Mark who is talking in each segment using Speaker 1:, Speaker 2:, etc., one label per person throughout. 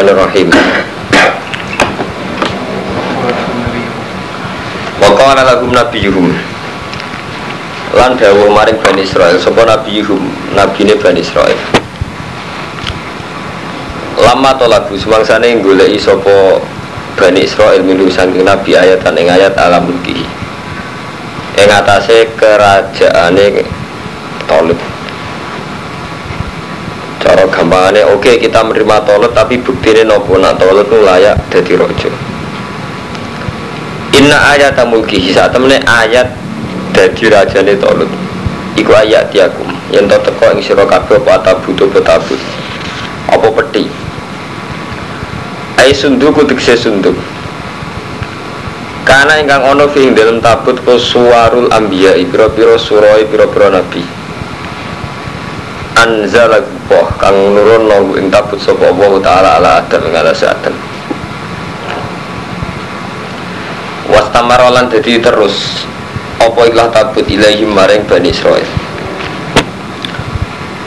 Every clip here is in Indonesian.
Speaker 1: Bismillahirrahmanirrahim. Wa qala lahum nabiyuhum lan dawuh maring Bani Israel sapa nabiyuhum nabine Bani Israel. Lama tolabu semangsane goleki sapa Bani Israel milu saking nabi ayatan ing ayat alam mulki. Ing atase kerajaane Tolib cara gampangane oke kita menerima tolet tapi buktinya nopo nak tolet itu layak jadi rojo inna ayat mulkihi saat temennya ayat jadi rajane tolet iku ayat tiakum yang to teko ing sira kabeh apa tabut apa tabut. Apa peti? Ai sunduk tegese sunduk. Karena ingkang ono fi dalam tabut ko suwarul ambiya pira-pira surai pira-pira nabi anzala Allah kang nurun nunggu ing tabut sapa Allah taala ala adam ing atas adam wastamarolan jadi terus apa ilah tabut ilahi maring Bani Israel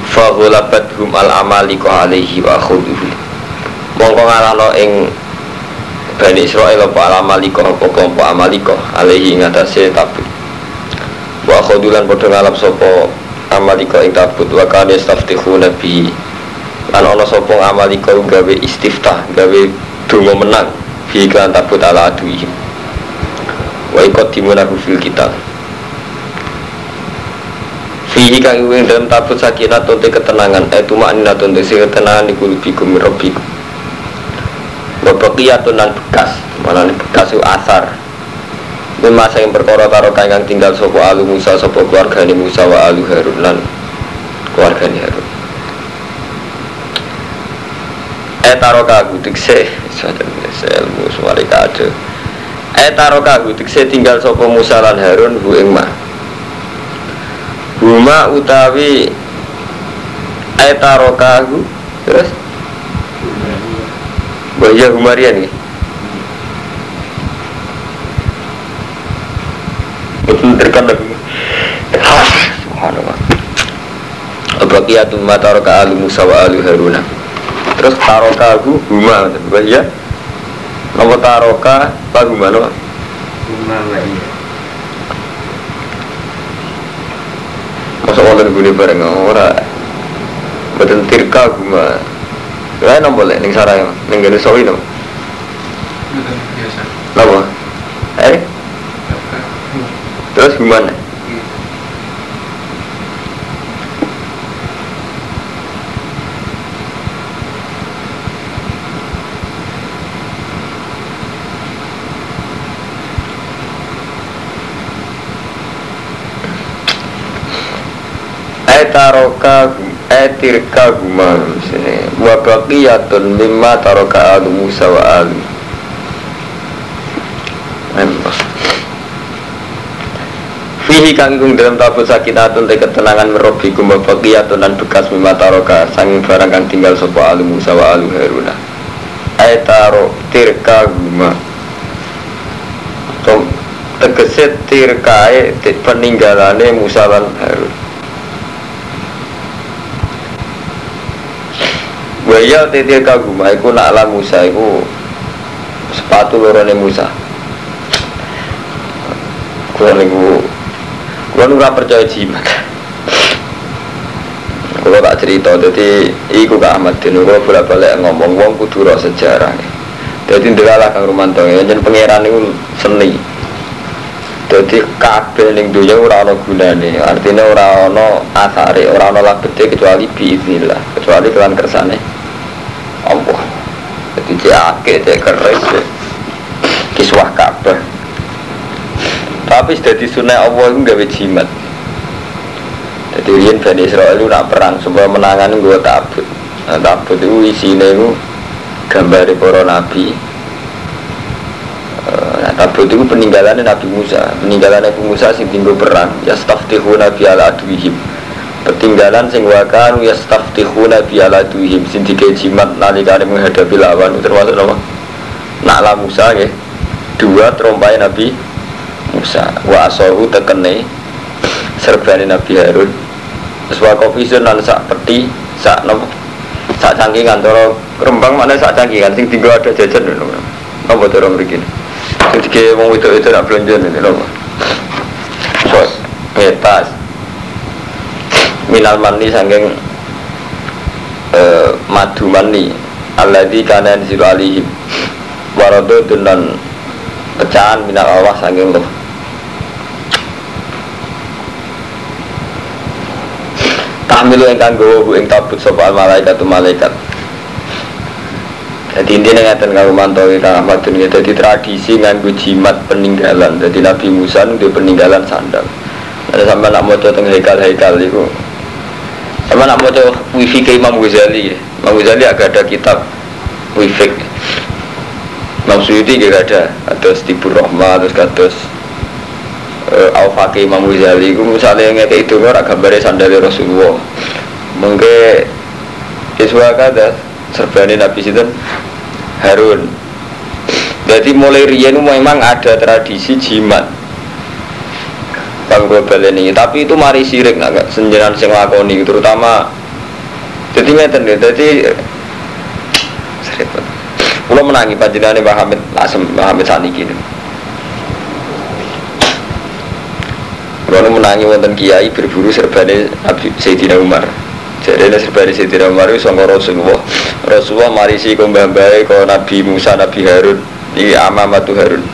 Speaker 1: fahulabat hum al amaliko alaihi wa khuduhu mongko ngalano ing Bani Israel apa al amaliko apa kelompok amaliko alaihi ing atase tabut. Wa khudulan padha ngalap sapa amalika ing tabut wa kana yastaftihuna bi. Lan ana sapa amalika gawe istiftah gawe donga menang bi iklan tabut ala aduihim wa ikut dimunahu fil kita Fihi kang ing dalam tabut sakinah tonte ketenangan eh tumaknina tonte si ketenangan di kulubikum mirrobikum Wabakiyatun dan bekas Mana bekas itu asar Mima yang perkara karo kang tinggal sopo alu Musa sopo keluarga ni Musa wa alu Harun lan keluarga ni Harun. Eh taro kagu saja ilmu sumari kado. Eh taro kagu tikse tinggal sopo Musa lan Harun hu ing ma. Huma utawi eh taro kagu terus Bahaya humarian nih. Betul terkadang subhanallah. Abaqiyatun ma taraka alu Musa wa alu Haruna. Terus taroka hu huma ya Nama taroka apa huma no?
Speaker 2: Huma wa iya.
Speaker 1: Masa wonten gune bareng ora. Betul tirka huma. Lah nang boleh ning sarai ning gene sawi no.
Speaker 2: biasa.
Speaker 1: Napa? Eh, terus gimana? Etaroka etirka guma sini wa baqiyatun mimma taroka alu Musa wa alu Memang. Fihi kanggung dalam tabut sakinatun te ketenangan merobi kumba baqiyatun dan bekas mimma taroka sanging barang kang tinggal sopo alu Musa wa alu Haruna. Etaro tirka guma. Tom tegese tirkae peninggalane Musa lan Harun. Waya titir kaguma iku nak ala Musa iku sepatu lorone Musa. Kulo nu ora percaya jimat. Kulo tak cerita dadi iku Kak Ahmad Din kulo bolak-balik ngomong wong kudu ro sejarah. Dadi ndelalah Kang Rumanto yen pangeran niku seni. Dadi kabeh ning dunya ora ana gunane. Artinya ora ana asare, ora ana labete kecuali biiznillah, kecuali kelan kersane Allah. Jadi cek keris cek kiswah kabeh. Tapi sudah sunai Allah itu gawe jimat. Jadi rian Bani Israel itu nak perang supaya menangan gue tabut. Nah, tabut itu isinya itu gambar para nabi. Eh, Nah, tabut itu peninggalannya Nabi Musa. Peninggalan Nabi Musa sing tinggal perang. Ya staftihu nabi ala adwihim. Peninggalan sing wakan ya staftihu nabi ala. Sing dike jimat nalikane menghadapi lawan termasuk nama. Nak la Musa ya. Dua terompai Nabi Musa. Wa asahu tekene serbane Nabi Harun. Terus wa kofisun lan sak peti sak nopo sak cangkingan cara Rembang mana sak cangkingan sing tinggal ada jajan lho. Apa cara mriki? Sing dike wong wedok itu nak belanja ini lho. So, ngetas minal mani saking eh, madu mani alladzi kana yanzilu alaihim warado dan pecahan minal Allah saking tahmilu gawa bu ing tabut sapa al malaikat. Malaikat jadi intinya ngeten kang mantowi kang Ahmad. Dunia jadi tradisi nganggo jimat peninggalan. Jadi Nabi Musa itu peninggalan sandal. Ada sampai nak mau teng hekal-hekal itu sama nak mau wifi ke Imam Ghazali? Imam Ghazali agak ada kitab wifi. Imam Suyuti juga ada. Ada Stibur Rahma terus kados uh, Al-Faqih Imam Ghazali itu misalnya itu ora gambare sandale Rasulullah. Mengke iswa kada serbane Nabi Sinten? Harun. Jadi mulai riyen memang ada tradisi jimat. Bang global ini. Tapi itu mari sirik nak senjenan sing lakoni terutama jadi ngeten deh jadi serempet Kulo menangi panjenengane Mbah Hamid Lasem Mbah Hamid saniki niku. Kulo menangi wonten kiai berburu serbane Sayyidina Umar. Jadi ini serbane Sayyidina Umar itu sangka Rasulullah. Rasulullah marisi mbahe ko Nabi Musa, Nabi Harun. Iki amamatu Harun.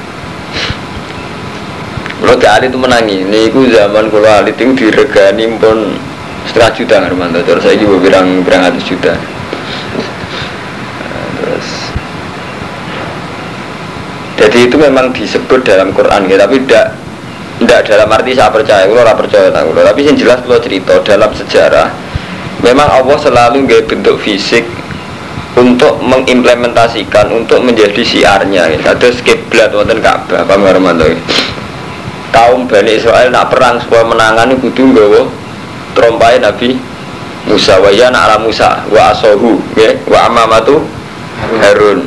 Speaker 1: Kulo kali itu menangi. Niku zaman kulo alit itu diregani pun setengah juta Hermanto. Terus saya juga birang birang ratus juta. Terus jadi itu memang disebut dalam Quran ya, tapi tidak tidak dalam arti saya percaya, kalau orang percaya tak kalau. Tapi yang jelas kalau cerita dalam sejarah, memang Allah selalu nggak bentuk fisik untuk mengimplementasikan, untuk menjadi siarnya. Ya. Ada kiblat wonten Ka'bah, Pak Marmanto. Kaum Bani Israel nak perang supaya menangan itu kudu nggawa trompai Nabi Musa wa ya ala Musa wa asohu ya, wa amamatu Harun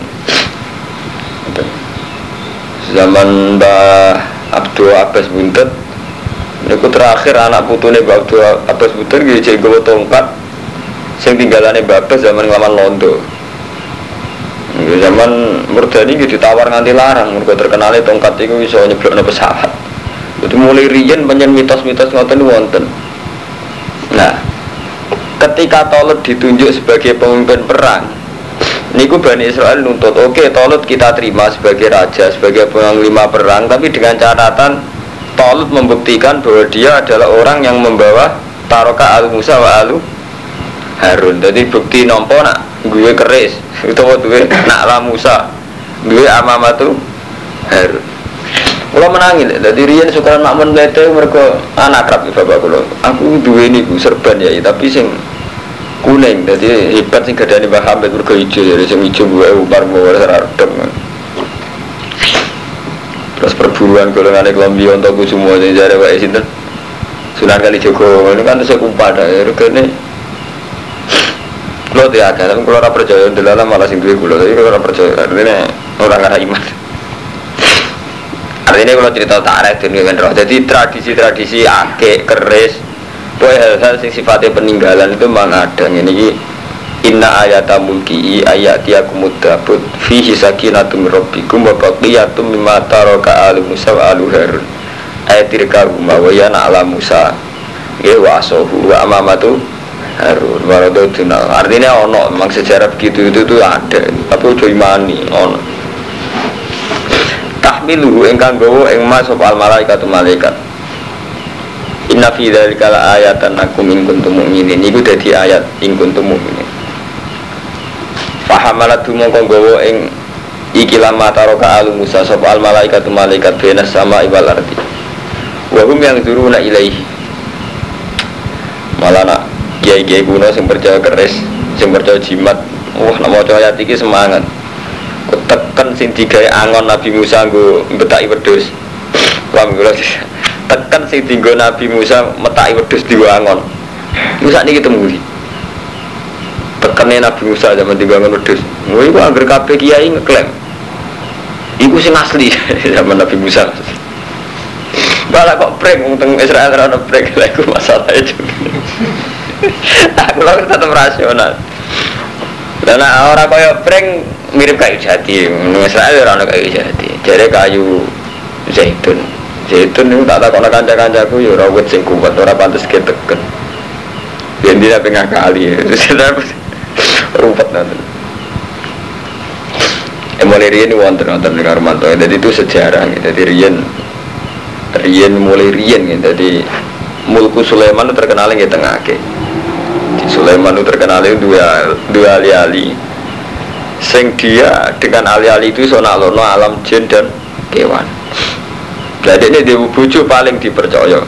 Speaker 1: zaman Mbah Abdul Abbas Buntet. Niku terakhir anak putune Mbah Abdul Abbas Buntet gitu jadi gue tongkat sing tinggalannya Mbah Abbas zaman ngelawan Londo. Nggih, zaman Murdani gitu ditawar nganti larang mergo terkenalnya tongkat itu bisa nyeblokno pesawat. Itu mulai riyen panjen mitos-mitos ngoten wonten. Nah ketika Tolut ditunjuk sebagai pemimpin perang Niku Bani Israel nuntut, oke Tolut kita terima sebagai raja, sebagai panglima perang, tapi dengan catatan Tolut membuktikan bahwa dia adalah orang yang membawa taroka al Musa wa alu Harun. Jadi bukti nompo nak gue keris, itu gue nak la Musa, gue amamatu Harun. Kalau menangin, jadi Rian sukaran makmun lete mereka anak kerap bapak kulo. Aku dua ini serban ya, tapi sing kuning. Jadi hebat sih gadani Mbah Hamid mergo ijo jadi sing ijo gue umar mau redem terus perburuan golongan kelambi untuk semua jadi jare wae sinten? Sunan kali Joko ini kan saya kumpah dah ya. Regane lo tidak ada. Tapi kalau orang percaya dalam malah sing duwe kula tapi kalau orang percaya artinya orang ada iman. Artinya kalau cerita tarik dunia kan roh. Jadi tradisi-tradisi akeh keris Pokoknya hal-hal yang sifatnya peninggalan itu memang ada. Ini Inna ayata ayat yakumudabut Fihi sakinatum rabbikum wa baqiyatum mimma taraka alu Musa alu Harun. Ayat tirka rumah wa yana ala Musa Ya wa Harun. Waradotuna Artinya ono memang sejarah begitu itu tuh ada. Tapi udah imani ono. Tahmiluhu engkang gowo engma sop al malaikatu malaikat Inna fi dzalika la ayatan akum in kuntum mu'minin. Iku dadi ayat in kuntum mu'minin. Fahamalat mongko gawa ing iki lama taroka al Musa sapa al malaikatu malaikat benas sama ibal ardi. Wa hum yang zuruna ilaihi. Malah nak kiai-kiai kuno sing percaya keris, sing percaya jimat. Wah, nak maca ayat iki semangat. Tekan sing digawe angon Nabi Musa nggo betaki wedhus. Kula tekan sing tinggo Nabi Musa metaki wedhus diwangon. Musa niki ketemu di. Tekane Nabi Musa zaman diwangon wedhus. Ngono iku anggere kabeh kiai ngeklaim. Iku sing asli zaman Nabi Musa. Malah kok prank teng Israel ora ono prank lha iku masalah itu. Aku lho tetep rasional. Lah nek ora kaya pring mirip kayu jati. Israel ora ana kayu jati. Jare kayu zaitun. Zaitun niku tak takokno kanca-kancaku ya ora wit sing kuat, ora pantes keteken. Yen dia pengen kali. Rumput nanti. Eh mulai riyen wonten ning Armanto. Jadi itu sejarah. Jadi riyen riyen mulai riyen gitu. Jadi Mulku Sulaiman itu terkenal yang tengah ke. Di Sulaiman itu terkenal itu dua dua ali-ali. Sing dia dengan ali-ali itu sona lono alam jin dan kewan. Jadi ini dia bucu paling dipercaya.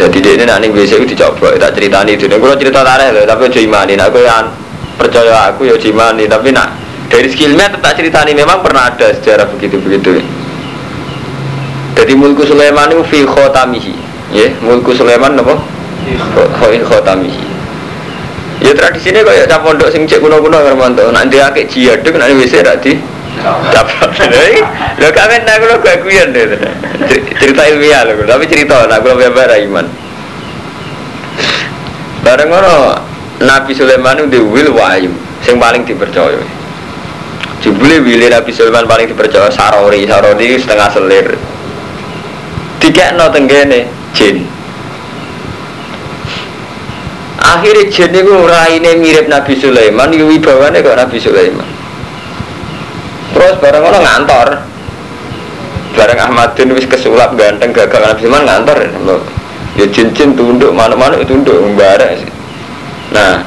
Speaker 1: Jadi dia ini nanti biasa itu dicoba, tak cerita itu. Nih kalau cerita tarik loh, tapi imani. Nah, aku yang percaya aku ya imani. Tapi nak dari skillnya tetap cerita ini memang pernah ada sejarah begitu begitu. Jadi mulku Sulaiman itu fi khotamihi. Ya, mulku Sulaiman apa? Khoi khotamihi. Ya tradisinya kayak cap pondok sing cek kuno-kuno Hermanto. Nak dia akeh jihad itu nanti bisa ra di dapat. Lo kamen nak lo gaguyan deh. Cerita ilmiah lo, tapi cerita nak lo biar iman. Bareng ngono Nabi Sulaiman itu wil wahyu, sing paling dipercaya. Jebule wile Nabi Sulaiman paling dipercaya sarori, sarori setengah selir. Dikekno tenggene jin. Akhirnya jin itu raine mirip Nabi Sulaiman, wibawane kok Nabi Sulaiman. Terus bareng ngono ngantor. Bareng Ahmadin wis kesulap ganteng gagal Nabi Sulaiman ngantor ya. Jin-jin tunduk, mana-mana tunduk sih. Nah,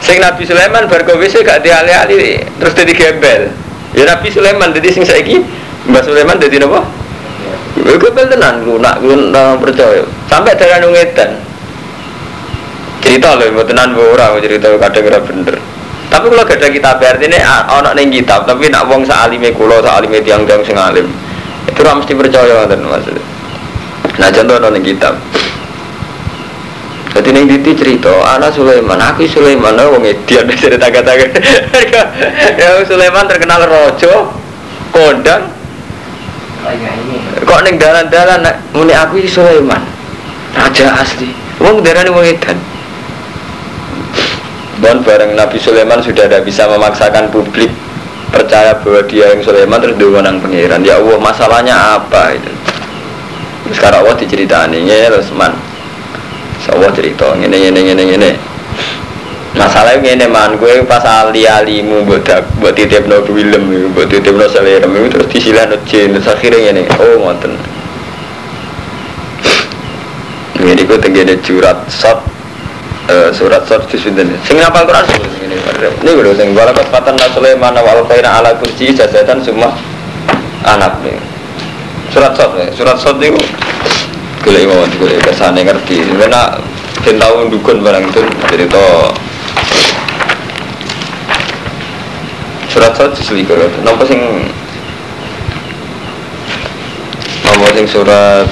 Speaker 1: sing Nabi Sulaiman bar wis gak diali-ali terus dadi gembel. Ya Nabi Sulaiman dadi sing saiki Mbak Sulaiman dadi napa? Ya gembel tenan lu nak lu percaya. Sampai dalan ngedan. Cerita mboten tenan ora cerita kadang ora bener. Tapi kalau gak ada kitab artinya ono neng kitab, tapi nak wong salime kulo, salime tiang-tiang sing alim. Itu ora mesti percaya ngoten maksudnya. Nah contoh neng kitab. Jadi neng titi cerita, anak Sulaiman, aku Sulaiman, wong edian cerita kata Ya Sulaiman terkenal rojo, kondang. Kok neng dalan-dalan, muni aku Sulaiman, raja asli. Wong darah wong edan. Dan bareng Nabi Sulaiman sudah tidak bisa memaksakan publik percaya bahwa dia yang Sulaiman terus diwenang pangeran. Ya Allah masalahnya apa itu? Sekarang Allah diceritani ya terus man. Allah cerita ini ini ini ini. Masalahnya ini man gue pas ali alimu buat buat titip no film buat titip no selera itu terus disilah no jin terus akhirnya ini oh ngonten. Ini gue tenggine jurat sot surat surat di sini sing ngapal Quran ini ini gue sing wala kepatan Sulaiman wal kaina ala kursi jazatan semua anak nih surat surat surat surat itu gila imam gila ke sana ngerti. Karena ben tahu dukun barang itu jadi to surat surat diselikur. Nopo sing nopo sing surat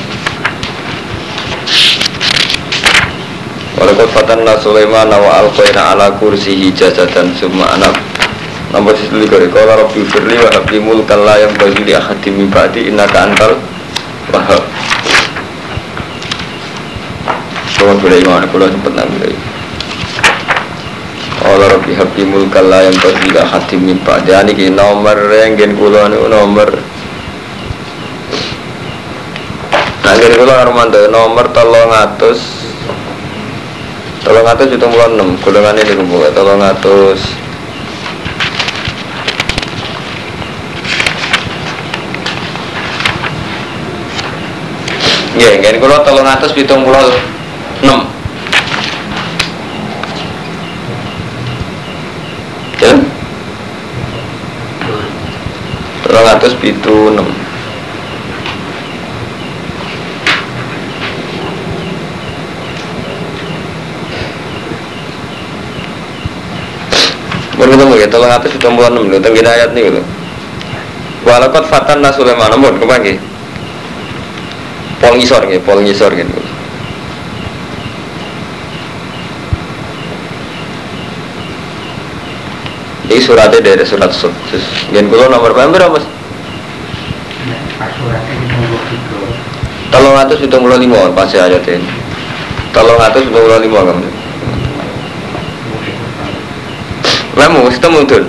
Speaker 1: Walakot fatanna Sulaiman wa alqaina ala kursihi jasadan summa anak Nomor sisi kore Kala Rabbi firli wa habli mulkan yang bagi di ahadi min ba'di innaka antal wahab Kalau boleh iman, kalau sempat boleh Kala Rabbi habli mulkan yang bagi di ahadi min ba'di. Ini ki nomor yang gen kulo ini nomor. Nah, Armando nomor tolong atus tolong atus itu mulai enam. Golongan ini kumpul tolong atus. Ya ini kalau tolong atus hitung pulau enam? Tolong atus pitu enam Ya, tolong enam tentang ayat nih fatan namun. Pol ngisor gitu, pol gitu. Ini suratnya dari surat sud. Nomor berapa mas? Tolong atas itu mulai lima pasti ayat ini. Tolong atas itu mulai lima kamu. Lemu, ketemu tuh.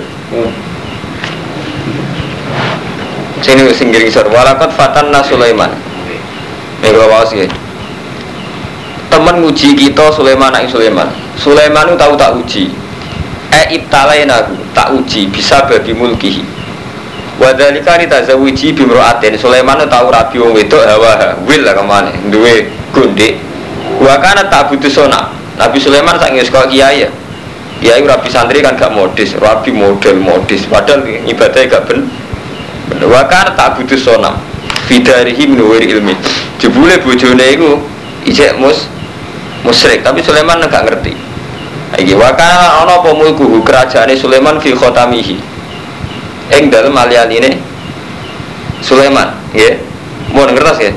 Speaker 1: Sini sing ngisor. Walakot fatanna Sulaiman. Nih kalau bawas ya. Temen nguji kita Sulaiman anak Sulaiman. Sulaiman itu tahu tak uji. Eh ibtalain aku tak uji bisa bagi mulkihi. Wadhalika ritazawiji bimro'atin Sulaiman itu tahu rabi wong wedok hawa wil lah ke mana duwe gundik Wa kana tak butuh sona Nabi Sulaiman sak sekolah kiai ya Kiai rabi santri kan gak modis Rabi model modis. Padahal ibadahnya gak ben bener Wa kana tak butuh sona Fidarihi minuwiri ilmi. Jebule bojone iku Ijek mus Musrik Tapi Sulaiman gak ngerti. Iki wa kana ana apa mulku kerajaane Sulaiman fi khotamihi. Ing dalem alialine Sulaiman nggih. Mau ngertos ya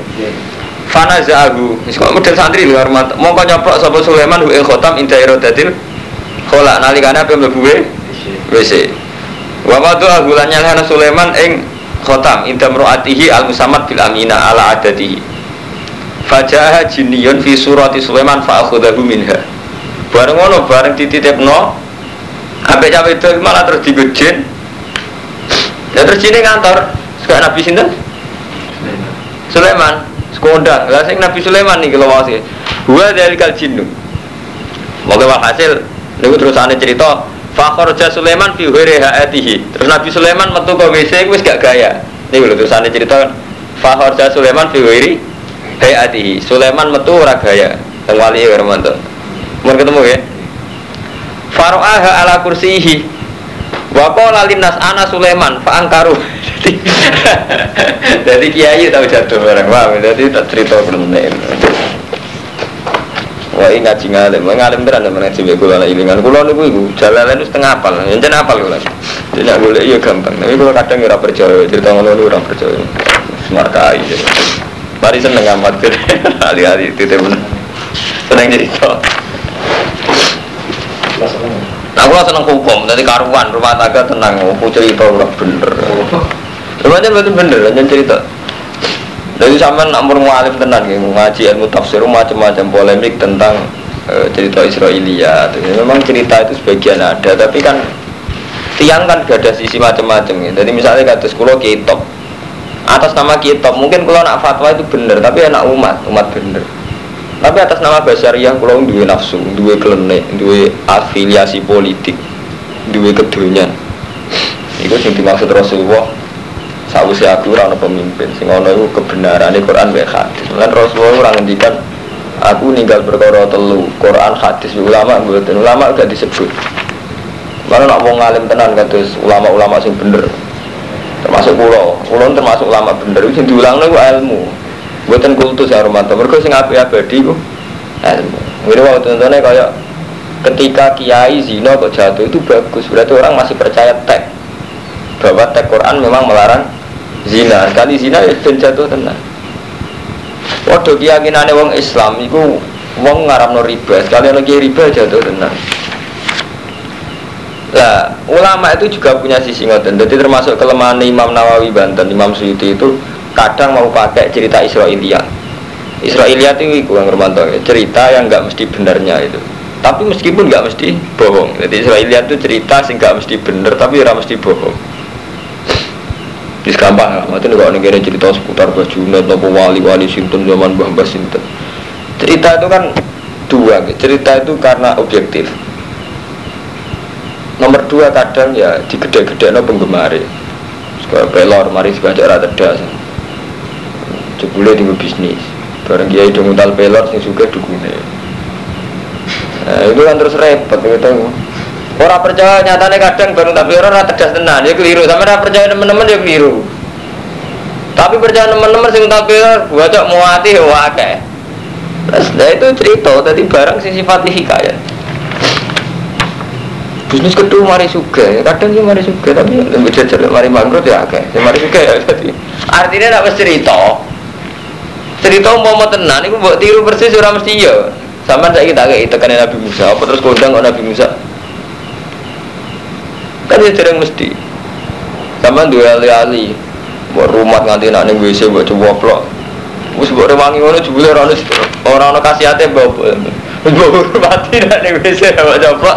Speaker 1: Fana za'ahu Wis kok model santri lho hormat. Mongko nyoplok sapa Sulaiman hu khotam inda iradatil khola nalikane ape mlebu WC Wa wadu agulan nyalana Sulaiman ing khotam inda mru'atihi al musamad bil amina ala adatihi Fajaha jinniyun fi surati Sulaiman fa akhudhahu minha. Bareng ngono bareng dititipno Ape cawe itu malah terus digojin. Ya terus jine kantor Sekarang Nabi sinten? Sulaiman. Sekondang Lah sing Nabi Sulaiman nih kalau wasi Gua dari kal jinnu Moga walhasil Niku terus aneh cerita Fakhorja Sulaiman fi huiri ha'atihi Terus Nabi Sulaiman metu ke WC wis gak gaya Niku lho terus aneh cerita Fakhorja Sulaiman fi huiri ha'atihi Sulaiman metu ora gaya Yang wali ya Mau ketemu ya Faro'aha ala kursihi Wa qala linnas ana Sulaiman fa angkaru. Jadi kiai tahu jatuh barang paham. Jadi tak cerita bener. Wah ini ngaji ngalim, ngalim tenan teman ngaji kula nek ilingan. Kula niku iku jalalan wis tengah apal. Yen apal kula. Jadi nak golek iya gampang. Tapi kula kadang ora percaya cerita ngono niku ora percaya. Semarkai. Mari seneng amat hari-hari titip bener. Seneng cerita. Nah, aku seneng hukum, jadi karuan rumah tangga tenang, aku cerita udah bener. Rumahnya betul bener, aja cerita. Jadi sama nomor mualif tenan ya, ngaji ilmu tafsir macam-macam polemik tentang e, cerita Israelia. Memang cerita itu sebagian ada, tapi kan tiang kan gak ada sisi macam-macam ya. Jadi misalnya kata sekolah kitab atas nama kitab, mungkin kalau nak fatwa itu bener, tapi anak umat, umat bener. Tapi atas nama Basyariah kalau duwe nafsu, duwe klenek, duwe afiliasi politik, duwe kedunya. Itu sing dimaksud Rasulullah. Sausi aku ora pemimpin, sing ana iku kebenarane Quran wa hadis. Lan Rasulullah ora ngendikan aku ninggal perkara telu, Quran, hadis, ulama mboten. Ulama gak disebut. Mana nak mau ngalim tenan kados ulama-ulama sing bener. Termasuk pulau, pulau termasuk ulama bener, sing diulang niku ilmu. Buatan kultus ya Romanto, mereka sing abadi ku ilmu. Ini waktu contohnya kayak ketika kiai zina kok jatuh itu bagus, berarti orang masih percaya tek bahwa tek Quran memang melarang zina. Sekali zina ya ben jatuh tenang. Waduh keyakinannya wong Islam itu wong ngaramno riba, sekali lagi riba jatuh tenang. Nah, ulama itu juga punya sisi ngoten. Jadi termasuk kelemahan Imam Nawawi Banten, Imam Suyuti itu kadang mau pakai cerita Israelia. Israelia itu iku yang Romanto, cerita yang nggak mesti benarnya itu. Tapi meskipun nggak mesti bohong. Jadi Israelia itu cerita sih nggak mesti benar, tapi ora mesti bohong. Jadi gampang lah, itu kalau negara cerita seputar Bajunet, nopo wali-wali Sinten zaman Mbah Mbah Sinten. Cerita itu kan dua, cerita itu karena objektif. Nomor dua kadang ya digede-gede no penggemar. Sekolah pelor, mari sebaca rata das jebule tinggal bisnis bareng kiai dong pelor sing suka dukune nah, itu kan terus repot gitu orang percaya nyatanya kadang baru tapi orang rata das tenan ya keliru. Sama orang percaya teman-teman ya keliru. Tapi percaya teman-teman sing untal pelor buat mau hati ya wakai nah itu cerita tadi barang sih sifat hikayat. Bisnis kedua mari suka ya. Kadang sih mari suka tapi lebih jajar mari bangkrut ya akeh. Mari suka ya. Jadi artinya tidak cerita. Cerita mau tenan itu buat tiru persis orang mesti iya. Sama saya kita kayak tekan Nabi Musa apa terus kondang Nabi Musa kan ya jarang mesti sama dua ali-ali buat rumah nganti nak ning WC buat coba plok wis buat rewangi ngono jebule ora ono ora ono kasihate bawa bawa mati nak ning WC buat coba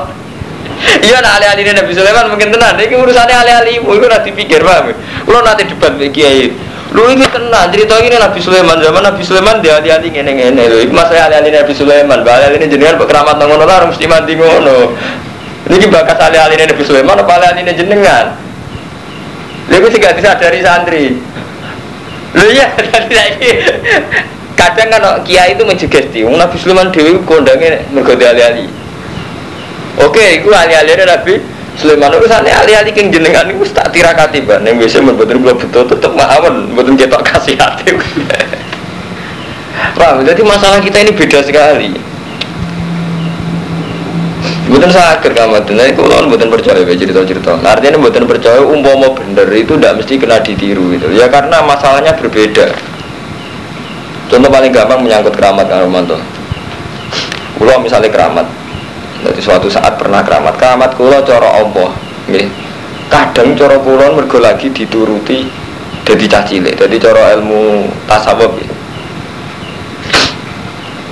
Speaker 1: Iya nah alih-alih Nabi Sulaiman mungkin tenan. Ini urusannya alih-alih itu nanti pikir paham. Lo nanti debat kiai. Lu ini tenang cerita ini Nabi Sulaiman zaman Nabi Sulaiman dia hati-hati ngene ngene lho. Iku masalah alih-alih Nabi Sulaiman. Alih-alih ini jenengan keramat nang ngono lah mesti mati ngono. Ini bakas alih-alih Nabi Sulaiman apa alih-alih jenengan? Lha iku sing gak disadari santri. Lho iya, jadi lagi kadang kan kiai itu menjegesti. Nabi Sulaiman dhewe kondangnya mergo alih-alih. Oke, itu alih-alih Nabi Sulaiman itu sana alih-alih keng jenengan itu tak tirakati. Yang biasa membuatkan gua betul tetap mawon, buatin kita kasih hati. Paham? Jadi masalah kita ini beda sekali. Bukan sakit kamu tuh, nanti kalau bukan percaya ya cerita-cerita. Nah, artinya bukan percaya umpama bener itu tidak mesti kena ditiru gitu. Ya karena masalahnya berbeda. Contoh paling gampang menyangkut keramat kan Romanto. Kalau misalnya keramat, jadi suatu saat pernah keramat, keramat kulo coro Allah, nih. Kadang coro kulo mergo lagi dituruti jadi cacile, jadi coro ilmu tasawuf ya.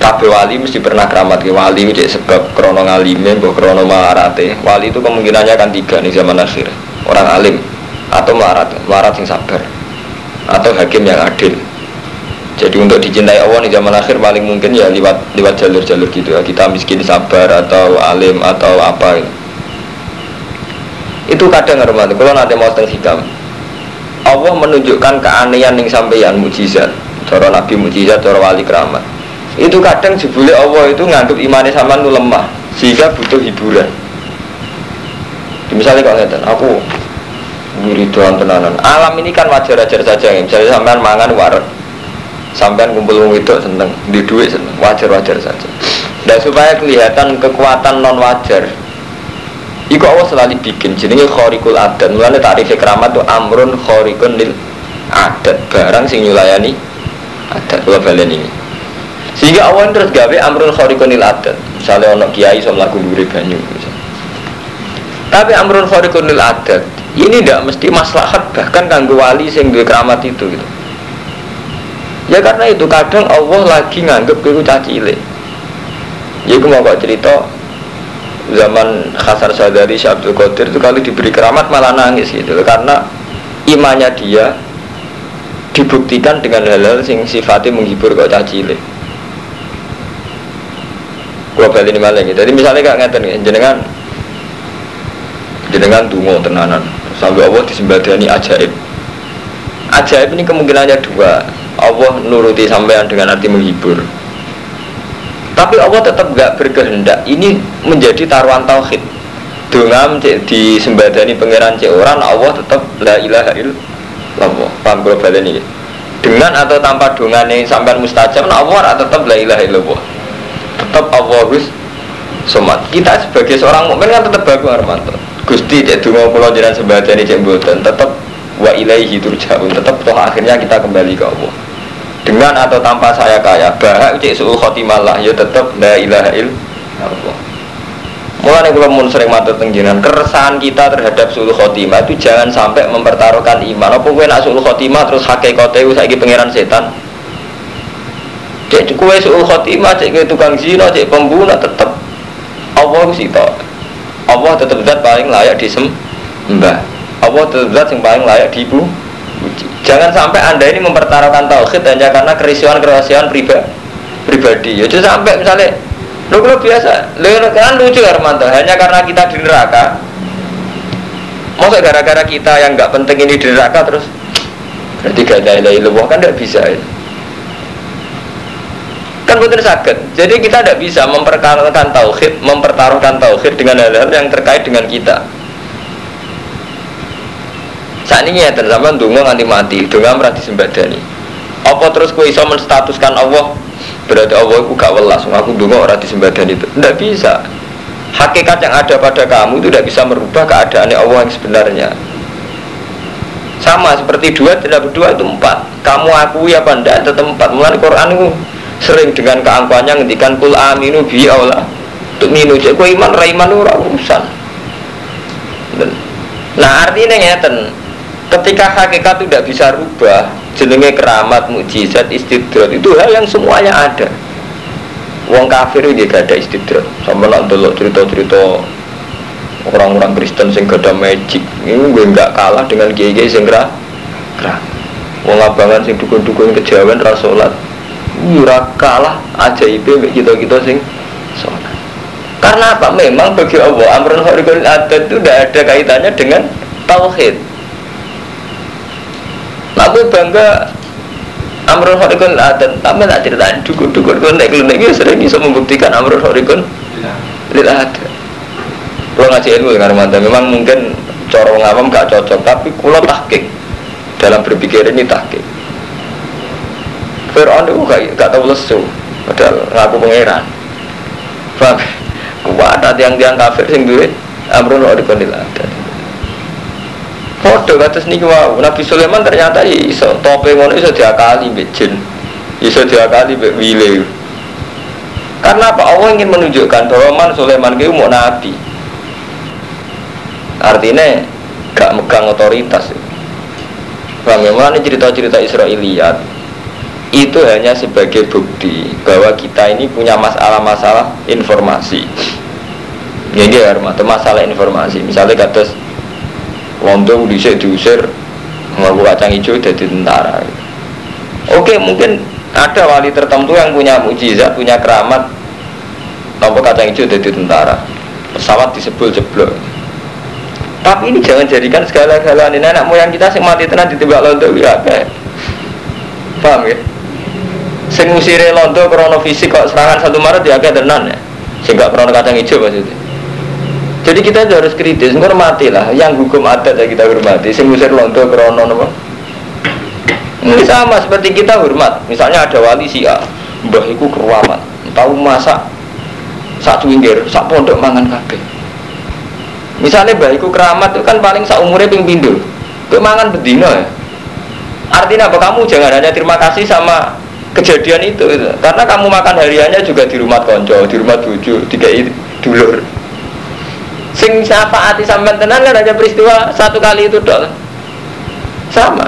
Speaker 1: Kabeh wali mesti pernah keramat ke wali itu sebab krono ngalime, mbok krono marate. Wali itu kemungkinannya kan tiga nih zaman akhir. Orang alim atau melarat, melarat yang sabar atau hakim yang adil. Jadi untuk dicintai Allah di zaman akhir paling mungkin ya lewat lewat jalur-jalur gitu ya. Kita miskin sabar atau alim atau apa gitu. Itu kadang hormat. Kalau nanti mau tentang hikam, Allah menunjukkan keanehan yang sampeyan mujizat. Cara Nabi mujizat, cara wali keramat. Itu kadang jebule Allah itu nganggap imannya sama itu lemah sehingga butuh hiburan. Misalnya kalau ngeten, aku wiridan tenanan. Alam ini kan wajar-wajar saja ya. Misalnya sampean mangan waret, sampean kumpul wong wedok seneng, di duit seneng, wajar-wajar saja. Dan supaya kelihatan kekuatan non wajar, Iku Allah selalu bikin jenenge khariqul adat. Mulane tarif keramat tuh amrun khariqun lil adat, barang sing nyulayani adat kula balen ini. Sehingga Allah terus gawe amrun khariqun lil adat. Misalnya ono kiai iso mlaku dhuwure banyu. Tapi amrun khariqun lil adat ini tidak mesti maslahat bahkan kanggo wali sing duwe keramat itu gitu. Ya karena itu kadang Allah lagi nganggep itu cacile. Ya aku mau kok cerita zaman Khasar Sadari Syekh Abdul Qadir itu kalau diberi keramat malah nangis gitu karena imannya dia dibuktikan dengan hal-hal sing sifatnya menghibur kok cacile. Balik ini malah. Jadi misalnya gak ngeten nih, jenengan jenengan dungo tenanan sampai Allah disembadani ajaib. Ajaib ini kemungkinannya dua. Allah nuruti sampean dengan arti menghibur. Tapi Allah tetap gak berkehendak. Ini menjadi taruhan tauhid. Dengan disembadani pangeran cek orang, Allah tetap la ilaha illallah. Paham global ini? Dengan atau tanpa dongane sampean mustajab, nah Allah tetap la ilaha illallah. Tetap Allah harus somat. Kita sebagai seorang mukmin kan tetap bagus Armanto. Gusti cek donga kula jenengan sembadani cek mboten, tetap wa ilaihi turja'un. Tetap toh akhirnya kita kembali ke Allah dengan atau tanpa saya kaya bahak cek suul khotimah lah ya tetap la ilaha illallah mulai kalau mun sering matur tengjinan keresahan kita terhadap suul khotimah itu jangan sampai mempertaruhkan iman apa kue nak suul khotimah terus hakikatnya itu saiki pangeran setan cek kue suul khotimah cek kue tukang zina cek pembunuh tetap Allah sih Allah tetap zat paling layak disembah Allah tetap zat yang paling layak dibu Jangan sampai anda ini mempertaruhkan tauhid hanya karena kerisian pribadi. Pribadi. Ya sampai misalnya, lu biasa, lu kan lucu Armanto, hanya karena kita di neraka. Masa gara-gara kita yang nggak penting ini di neraka terus berarti gak ada ilahi kan tidak bisa ya. Kan betul sakit. Jadi kita tidak bisa mempertaruhkan tauhid, mempertaruhkan tauhid dengan hal-hal yang terkait dengan kita. Saat ini ya zaman dungo nganti mati, dungo merati sembadani. Apa terus kue iso menstatuskan Allah berarti Allah aku gak welas, aku dungo ora disembadani itu. Tidak bisa. Hakikat yang ada pada kamu itu tidak bisa merubah keadaan Allah yang sebenarnya. Sama seperti dua tidak berdua itu empat. Kamu akui apa ndak tetap empat. Mulai Quran itu sering dengan keangkuhannya ngendikan kul aminu bi Allah. Untuk minu cek iman raiman ora urusan. Nah artinya ngeten ketika hakikat itu tidak bisa rubah jenenge keramat mukjizat istidrat itu hal yang semuanya ada Wong kafir itu gak ada istidrat sama nak dulu cerita-cerita orang-orang Kristen sing gada magic ini gue nggak kalah dengan kiai-kiai sing kera wong abangan sing dukun-dukun kejawen ra salat ora kalah ajaib mbek kita-kita sing salat. Karena apa? Memang bagi Allah amrun kharikul adat itu tidak ada kaitannya dengan tauhid. Aku bangga amrun kharikul adat. Tapi tak ceritain dukun-dukun kau naik klinik sering bisa membuktikan amrun kharikul
Speaker 2: Iya.
Speaker 1: lil adat. Kalau ngaji ilmu dengan mantap memang mungkin cara wong awam gak cocok tapi kulo tahkik dalam berpikir ini tahkik Fir'aun itu gak, gak tahu lesu padahal ngaku pangeran paham kuat ada tiang-tiang kafir sing duit amrun dikonil adat Foto kados niki wow, Nabi Sulaiman ternyata iso tope ngono iso diakali mbek jin. Iso diakali mbek wile. Karena apa? Allah ingin menunjukkan bahwa Man Sulaiman itu mau nabi. Artinya gak megang otoritas. Bagaimana cerita-cerita Israiliyat itu hanya sebagai bukti bahwa kita ini punya masalah-masalah informasi. Ini ya, atau masalah informasi. Misalnya kados Londo dhisik diusir ngaku kacang hijau jadi tentara. Oke, mungkin ada wali tertentu yang punya mujizat, punya keramat Nopo kacang hijau jadi tentara Pesawat disebul jeblok Tapi ini jangan jadikan segala-galanya anak moyang kita sing mati tenan ditembak londo ya kayak Paham ya? Sing ngusire londo krono fisik kok serangan satu Maret ya kayak tenan ya. Sing gak krono kacang hijau maksudnya jadi kita juga harus kritis, menghormati lah. Yang hukum adat ya kita hormati. Sing ngusir londo krono apa? Ini sama seperti kita hormat. Misalnya ada wali si A Mbah iku keruamat Tahu masak Sak winggir, sak pondok mangan kabeh. Misalnya mbah iku keramat itu kan paling sak umurnya ping pindho. Itu mangan bedino ya? Artinya apa? Kamu jangan hanya terima kasih sama kejadian itu gitu. Karena kamu makan hariannya juga di rumah konco, di rumah buju, dikai dulur. Sing syafaati sampean tenan kan hanya peristiwa satu kali itu dok Sama.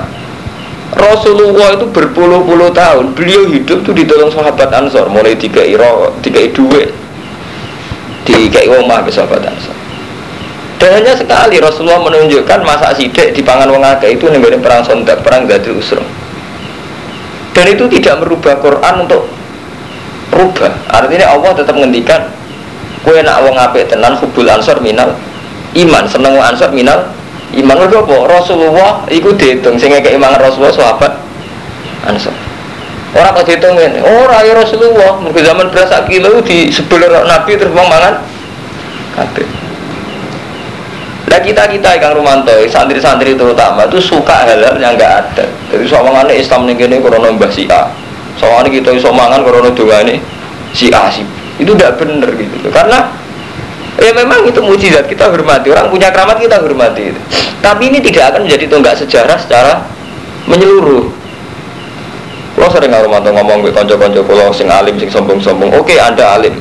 Speaker 1: Rasulullah itu berpuluh-puluh tahun beliau hidup tuh ditolong sahabat Ansor mulai tiga iro tiga duit. Tiga omah sahabat Ansor. Dan hanya sekali Rasulullah menunjukkan masa sidik di pangan wong itu nih perang sontak perang gadil usrum dan itu tidak merubah Quran untuk rubah. Artinya Allah tetap menghentikan kue nak wong apik tenan hubul ansor minal iman. Seneng ansor minal iman. Mergo apa? Rasulullah iku dihitung sing ngekek iman Rasulullah sahabat ansor. Orang kok dihitung ini ora ya Rasulullah. Mergo zaman berasa kilo di sebelah Nabi terus wong mangan kabeh lah kita kita ikan Rumanto santri-santri terutama itu suka hal-hal yang nggak ada. Jadi soalnya Islam nih gini korona mbah si A. Soalnya kita iso mangan korona dua ini si A si itu tidak benar gitu karena ya memang itu mujizat kita hormati. Orang punya keramat kita hormati tapi ini tidak akan menjadi tonggak sejarah secara menyeluruh. Kalau sering ngomong ngomong ke konco-konco kalau sing alim sing sombong-sombong. Oke anda alim.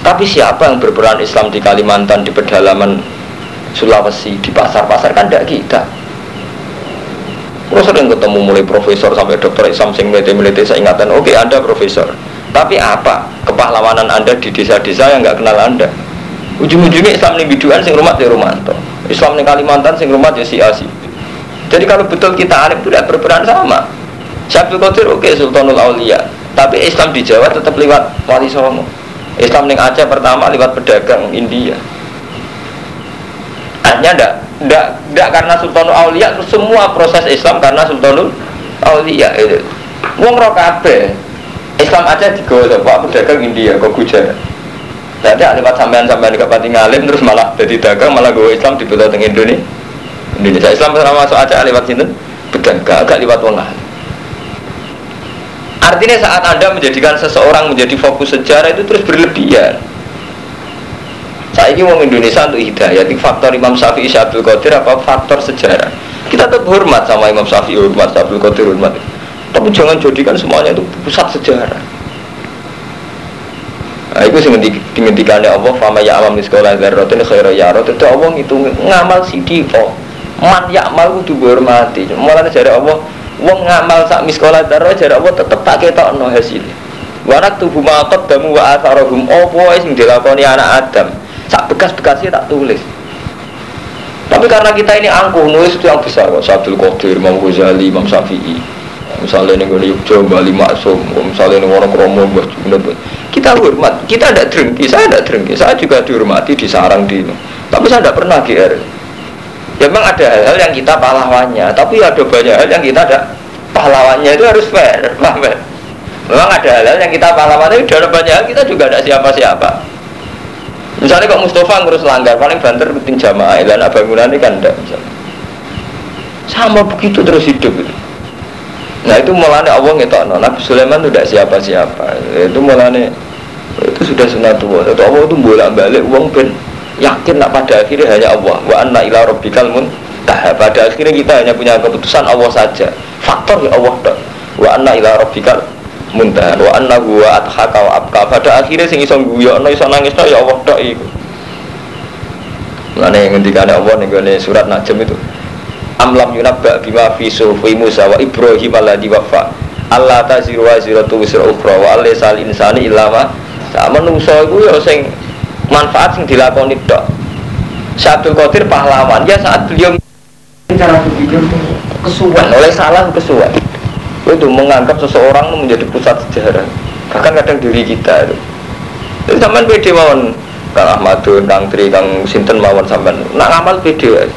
Speaker 1: Tapi siapa yang berperan Islam di Kalimantan di pedalaman Sulawesi di pasar-pasar kan tidak kita kalau sering ketemu mulai profesor sampai dokter Islam sing melete-melete saya ingatan oke anda profesor tapi apa kepahlawanan anda di desa-desa yang nggak kenal anda? Ujung-ujungnya Islam ini biduan sing rumah di Romanto, Islam di Kalimantan sing rumah di si Asi. Jadi kalau betul kita alim tidak berperan sama. Syabdul Qadir oke Sultanul Aulia, tapi Islam di Jawa tetap lewat Wali Songo. Islam di Aceh pertama lewat pedagang India. Artinya enggak, enggak, enggak karena Sultanul Aulia, semua proses Islam karena Sultanul Aulia itu. Wong rokabe, Islam aja digawa sapa pedagang India kok Gujarat. Jadi lewat sampean-sampean di pati ngalim terus malah jadi dagang malah gue Islam di teng Indonesia. Indonesia Islam sama masuk aja lewat sini pedagang agak lewat wong Artinya saat Anda menjadikan seseorang menjadi fokus sejarah itu terus berlebihan. Saya ini mau Indonesia untuk hidayah, itu faktor Imam Syafi'i Syabdul Qadir apa faktor sejarah. Kita tetap hormat sama Imam Syafi'i, hormat Syabdul Qadir, hormat. Tapi jangan jadikan semuanya itu pusat sejarah. Nah, itu sing dihentikan ya Allah fama ya amal sekolah dzarratin khairu yarot itu Allah itu ngamal sidiko man ya amal kudu hormati malah jare Allah wong ngamal sak miskola darah jare Allah tetep tak ketokno hasilnya warak tubuh maqad damu wa atharahum apa sing dilakoni anak Adam sak bekas-bekasnya tak tulis Tapi karena kita ini angkuh nulis itu yang besar kok. Sabdul Qadir, Imam Ghazali, Imam Syafi'i. Misalnya ini gue Yogyo, Bali Maksum, misalnya ini Mbah Junub. Kita hormat, kita tidak drengki, saya tidak drengki, saya juga dihormati, disarang di Tapi saya tidak pernah GR. Ya memang ada hal-hal yang kita pahlawannya, tapi ada banyak hal yang kita ada pahlawannya itu harus fair, paham? Memang ada hal-hal yang kita pahlawannya, ada banyak hal kita juga ada siapa-siapa. Misalnya kok Mustafa ngurus langgar, paling banter penting jamaah, dan bangunan ini kan enggak misalnya. Sama begitu terus hidup itu. Nah itu mulanya Allah ngetokno. Nabi Sulaiman itu tidak siapa-siapa. Itu mulanya itu sudah sunatullah. Itu Allah itu bolak balik uang ben yakin nak pada akhirnya hanya Allah. Wa anna ila rabbikal muntah. Pada akhirnya kita hanya punya keputusan Allah saja. Faktor ya Allah tak. Wa anna ila rabbikal muntahan wa anna huwa adhaka wa abka pada akhirnya sing iso guyokno iso nangisno ya Allah tok iku. Mulane ngendikane Allah ning gone surat Najm itu Amlam yunabba bima fi sufi Musa wa Ibrahim alladhi wafa Allah taziru wa ziratu wisra ukhra wa alaysal insani illa ma sama menungso iku ya sing manfaat sing dilakoni tok. Syabdul Qadir pahlawan ya saat beliau cara berpikir kesuwen oleh salah kesuwen. Itu menganggap seseorang menjadi pusat sejarah bahkan kadang diri kita itu. Itu sampai pede mawon Kang Ahmadun, Kang Tri, Kang Sinten mawon sampai nak ngamal pede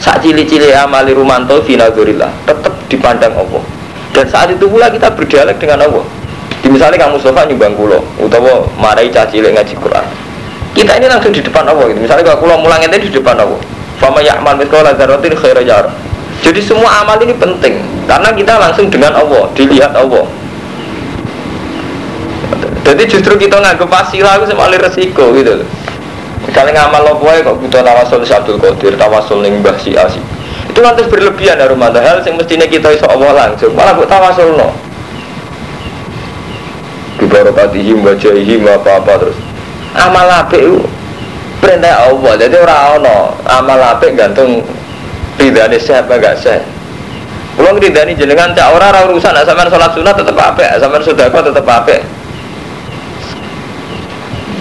Speaker 1: saat cili-cili amali rumanto finazurillah tetap dipandang Allah. Dan saat itu pula kita berdialek dengan Allah. Di misalnya Kang Mustafa nyumbang kulo utawa marai caci ngaji Quran. Kita ini langsung di depan Allah gitu. misalnya kalau kulo mulang itu di depan Allah. Fama ya'mal mithqala dzarratin khairan jadi semua amal ini penting karena kita langsung dengan Allah, dilihat Allah. Jadi justru kita nggak wasilah itu semalir resiko gitu. Misalnya ngamal lo kok butuh tawasul si Abdul Qadir, tawasul ning Mbah Si Asi. Itu lantas berlebihan dari rumah hal yang mestinya kita iso Allah langsung, malah buat tawasul no. Bibarokatihim wajahihim apa-apa terus. Amal apik itu perintah Allah, jadi orang ono amal apik gantung ridhani siapa enggak saya kalau ridhani jenengan cak orang urusan sampai sholat sunat tetap apa sampai kok tetap apa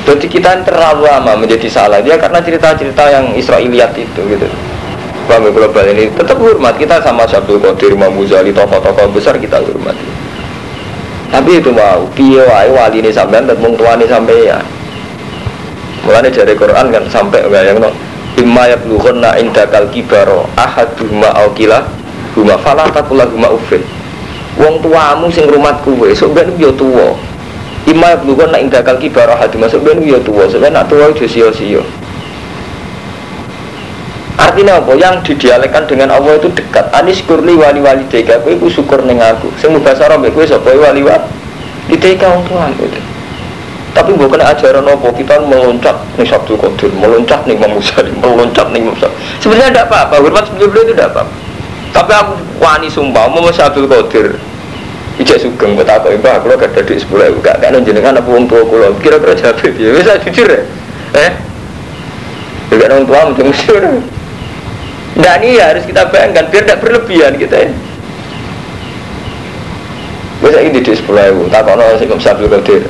Speaker 1: jadi kita terlalu lama menjadi salah dia karena cerita-cerita yang Israeliat itu gitu. Paham ya global ini? Tetap hormat kita sama Syabdul Qadir, Imam Ghazali, tokoh-tokoh besar kita hormati tapi itu mau piye wali ini sampean dan mung sampai ya mulane dari Quran kan sampai enggak yang no imma yablughanna indakal kibaro ahaduhuma au kila huma fala taqul huma wong tuamu sing rumat kuwe sok ben yo tuwa imma yablughanna indakal kibaro ahaduhuma sok ben tuwa sok ben nak tuwa yo sia-sia. Artinya apa? Yang didialekkan dengan Allah itu dekat. Anis kurli wali wali deka, kowe iku syukur ning aku. Sing mubasara mbek kowe sapa wali wali. Deka wong tuamu itu. Tapi bukan ajaran apa? Kita meloncat nih Sabtu Qadir meloncat nih Imam meloncat nih Imam sebenarnya tidak apa-apa. Hormat sebelum itu tidak apa-apa. Tapi aku wani sumpah mau Sabtu Qadir Ijak sugeng buat apa ibu aku gak ada di sebelah ibu gak kan jenengan apa orang tua kulo kira-kira jawab dia bisa jujur ya. Eh? Juga orang tua macam jujur Nah ini harus kita bayangkan biar tidak berlebihan kita ya. Bisa ini di sebelah ibu tak kono sih Sabtu Qadir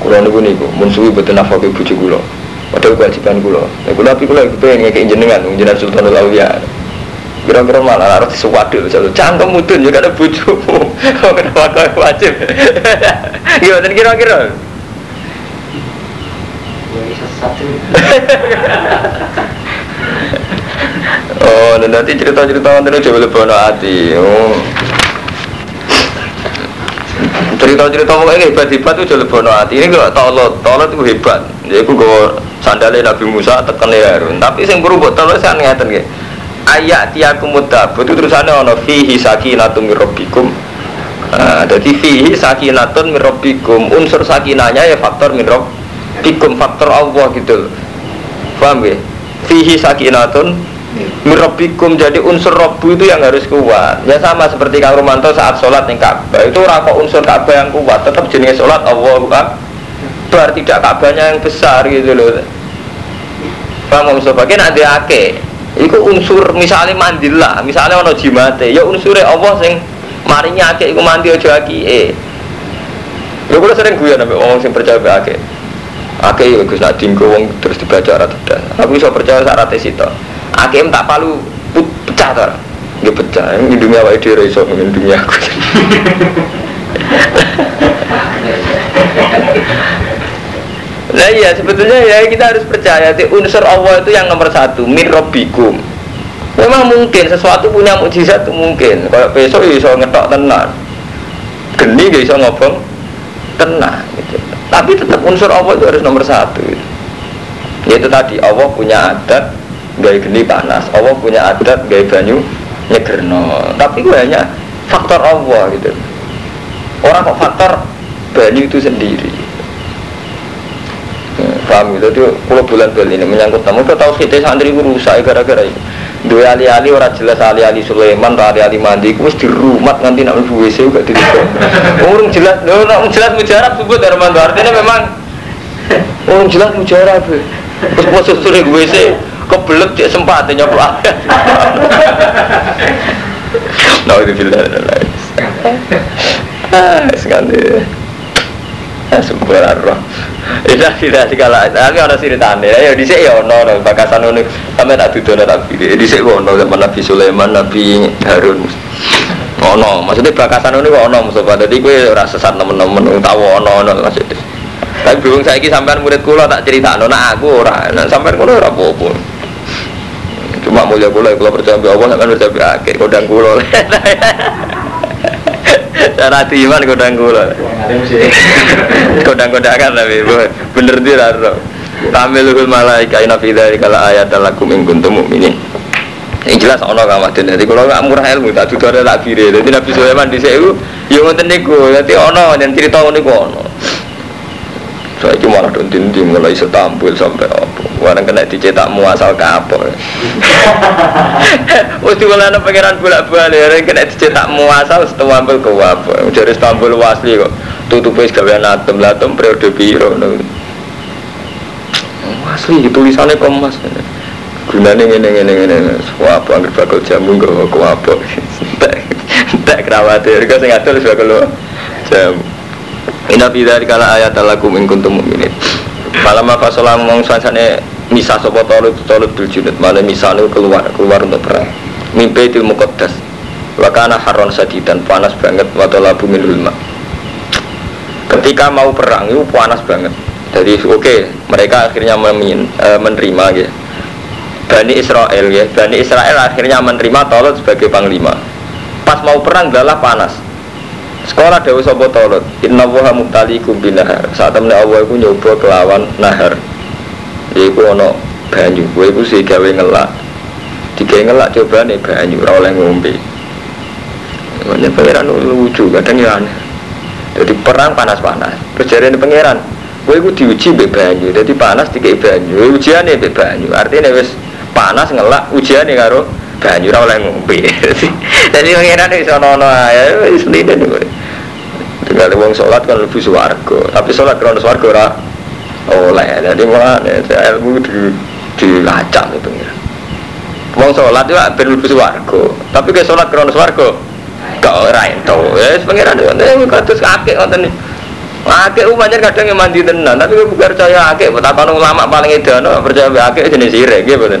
Speaker 1: Kulo niku niku mun suwi boten nafake bojo kula. Padahal kewajiban kula. Kula tapi kula pengen ngekek jenengan jenengan Sultanul. Kira-kira malah harus sesuatu selalu cangkem mudun juga ada bojo. Kenapa kau wajib? Gimana kira-kira? oh, nanti cerita-cerita nanti coba lebih hati. Oh cerita-cerita mau ini hebat-hebat itu jadi bono hati ini kalau tolot tolot itu hebat jadi aku gue sandalnya Nabi Musa tekan Harun tapi yang berubah tolot saya ngeten gitu ayat tiaku mutab itu terusannya ono fihi sakinatun mirrobikum nah, jadi fihi sakinatun mirrobikum unsur sakinanya ya faktor mirrobikum faktor Allah gitu paham ya? Fihi sakinatun Mirabikum jadi unsur robu itu yang harus kuat. Ya sama seperti Kang Romanto saat sholat nih Ka'bah. Itu rako unsur Ka'bah yang kuat. Tetap jenis sholat Allah Akbar Tidak Ka'bahnya yang besar gitu loh. Paham Mustafa Ini nanti ake Itu unsur misalnya mandilah Misalnya ono jimate Ya unsurnya Allah sing Marinya ake itu mandi aja aki eh Lu sering gue nabi ngomong sing percaya ake Ake ya Gus nak dinggo wong terus dibaca ora tedas. Aku iso percaya syaratnya sito. Ake tak palu pecah ora? Nggih pecah. Ngindungi awake dhewe iso ngindungi aku. Nah iya sebetulnya ya kita harus percaya di unsur Allah itu yang nomor satu min rabbikum. Memang mungkin sesuatu punya mukjizat itu mungkin. Kalau besok ya iso ngetok tenan. Geni gak iso ngobong tenang gitu. Tapi tetap unsur Allah itu harus nomor satu. Gitu. Yaitu tadi Allah punya adat gaya geni panas. Allah punya adat gaya banyu nyegerno. Tapi gue hanya faktor Allah gitu. Orang kok faktor banyu itu sendiri. Paham gitu. Tuh kalau bulan bulan ini menyangkut tamu. Kita tahu kita santri itu rusak gara-gara itu. Dua ali-ali orang jelas ali-ali Sulaiman atau ali-ali mandi itu mesti rumat nanti nak mlebu WC juga tidak orang jelas nak jelas mujarab sebut mantu artinya memang orang jelas mujarab. Terus pas sore gue WC kebelet dia sempat nyoba nah itu bila ah sekali Sempurna roh. Tidak tidak segala. Tapi ada ceritanya. Ya di sini ya ono ono bakasan ono. Sampai tak tuduh nabi. Di sini ono zaman Nabi Sulaiman, Nabi Harun. Ono, maksudnya bakasan ono kok ono Mustafa. Jadi gue rasa sesat temen-temen tahu ono ono maksudnya. Tapi bingung saya sampean murid kula tak cerita nah aku ora. Nah sampean kula ora apa-apa. Cuma mulia kula kula percaya be Allah sampean percaya be akeh kodang kula. Cara iman kodang kula. Kodang-kodangan tapi bener dia lah. Tamilul malaika ina fi dzalika la ayatan lakum in kuntum mu'minin. Ini jelas ono kamadin. Jadi kalau nggak murah ilmu tak ada tak kiri. Jadi Nabi Sulaiman di sini, ya ngoten niku. Jadi ono dan cerita niku. Saya itu malah don tindim mulai setampil sampai apa. Warang kena dicetak muasal kapal. Wes diwelana pangeran bolak-balik, orang kena dicetak muasal setampil ke apa. Dari Istanbul wasli kok. Tutupnya gawean atom, lah atom periode biru. Asli tulisannya kemas. Gunanya ngene ngene ngene. Apa anggere bakal jamu nggo kok apa. Tak kerawatir. Kau sing atur wis bakal jamu. Inna fi dzalika la ayatan lakum in kuntum mu'minin. Malam apa salam mong sansane misa sapa tolut tolut bil junud malah misa keluar keluar untuk perang. Mimpi til muqaddas. Wa kana harron sadidan panas banget wa talabu min ulma. Ketika mau perang itu panas banget. Jadi oke mereka akhirnya memin, eh, menerima ya. Bani Israel ya, Bani Israel akhirnya menerima Tolut sebagai panglima. Pas mau perang adalah panas. Sekolah Dewa Sopo Tolut, Inna wuha mubtalikum binahar. Saat temen Allah itu nyoba kelawan nahar. Iku ono banyu, gue itu sih gawe ngelak. Digawe ngelak coba nih banyu, ora oleh ngombe. Makanya pangeran lucu, kadang ya aneh. Jadi perang panas-panas. Jadi pangeran, gue itu diuji be banyu. Jadi panas dikai banyu, ujiannya be banyu. Artinya wis panas ngelak ujiannya karo banyu ora oleh ngombe. Jadi pangeran wis ono-ono ae wis gue. Tinggal wong sholat kan lebih suwargo, tapi sholat krono suwargo ora oleh. Jadi malah ilmu di dilacak itu pengiran. Wong sholat itu ben lebih suwargo, tapi ke sholat krono suwargo gak ora itu. Ya pengiran itu kados kakek ngoten nih. Akeh umajan kadang yang mandi tenan, tapi gue bukan percaya akeh, betapa ulama paling edan, percaya be akeh jenis sirek, gitu betul.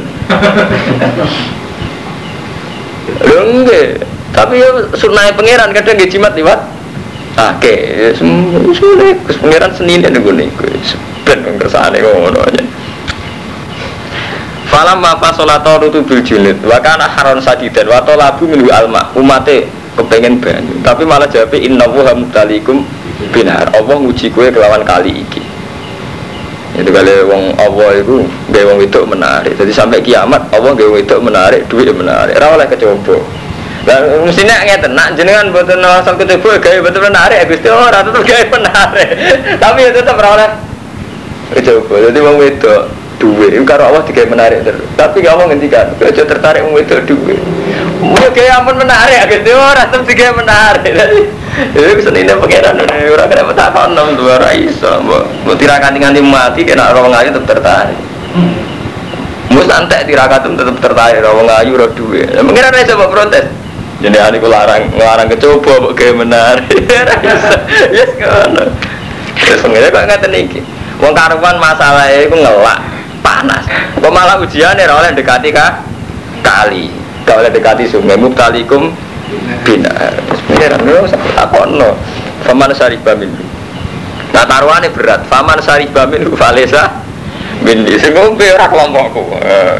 Speaker 1: Lho enggak, tapi ya sunai pangeran kadang nggih jimat liwat. Akeh, sulit, Gus pangeran senin nek ngene iku. Ben kersane ngono aja. Falam ma fasolato rutu bil junid wa kana haron sadidan. Wa talabu minhu alma. Umate kepengen banyu. Tapi malah jawab inna wa mutalikum binar. Allah nguji kue kelawan kali iki. Itu kali wong Allah itu gaya wong itu menarik. Jadi sampai kiamat Allah wong itu menarik duit menarik. Ora oleh kecoba mestinya ngeten nak jenengan boten asal kecoba gaya betul menarik Gusti ora tetep gaya menarik tapi itu tetep ora oleh kecoba jadi wong itu itu karo Allah digawe menarik terus tapi gak mau ngendikan aja tertarik wong itu duit Mau kayak ampun menarik, gitu orang tetap tiga menarik. Itu kesenine pangeran ini orang kena petakon nom dua raiso. Mau tirakat nganti mati kena orang ayu tetap tertarik. Mau santai tirakat tetap tertarik orang ayu orang duwe. Pangeran raiso mau protes. Jadi ani ku larang ngelarang kecoba kok kayak menarik. Yes kono. Terus pangeran kok ngaten iki. Wong karuan masalah itu ngelak panas. Kok malah ujian ya oleh dekati kah? kali. Gak oleh dekati sungai mubtalikum bina. Pengiran lu apa no? Faman saribah min. Nah taruhannya berat. Faman saribah min valesa min. Sing ngombe ora kelompokku. Eh,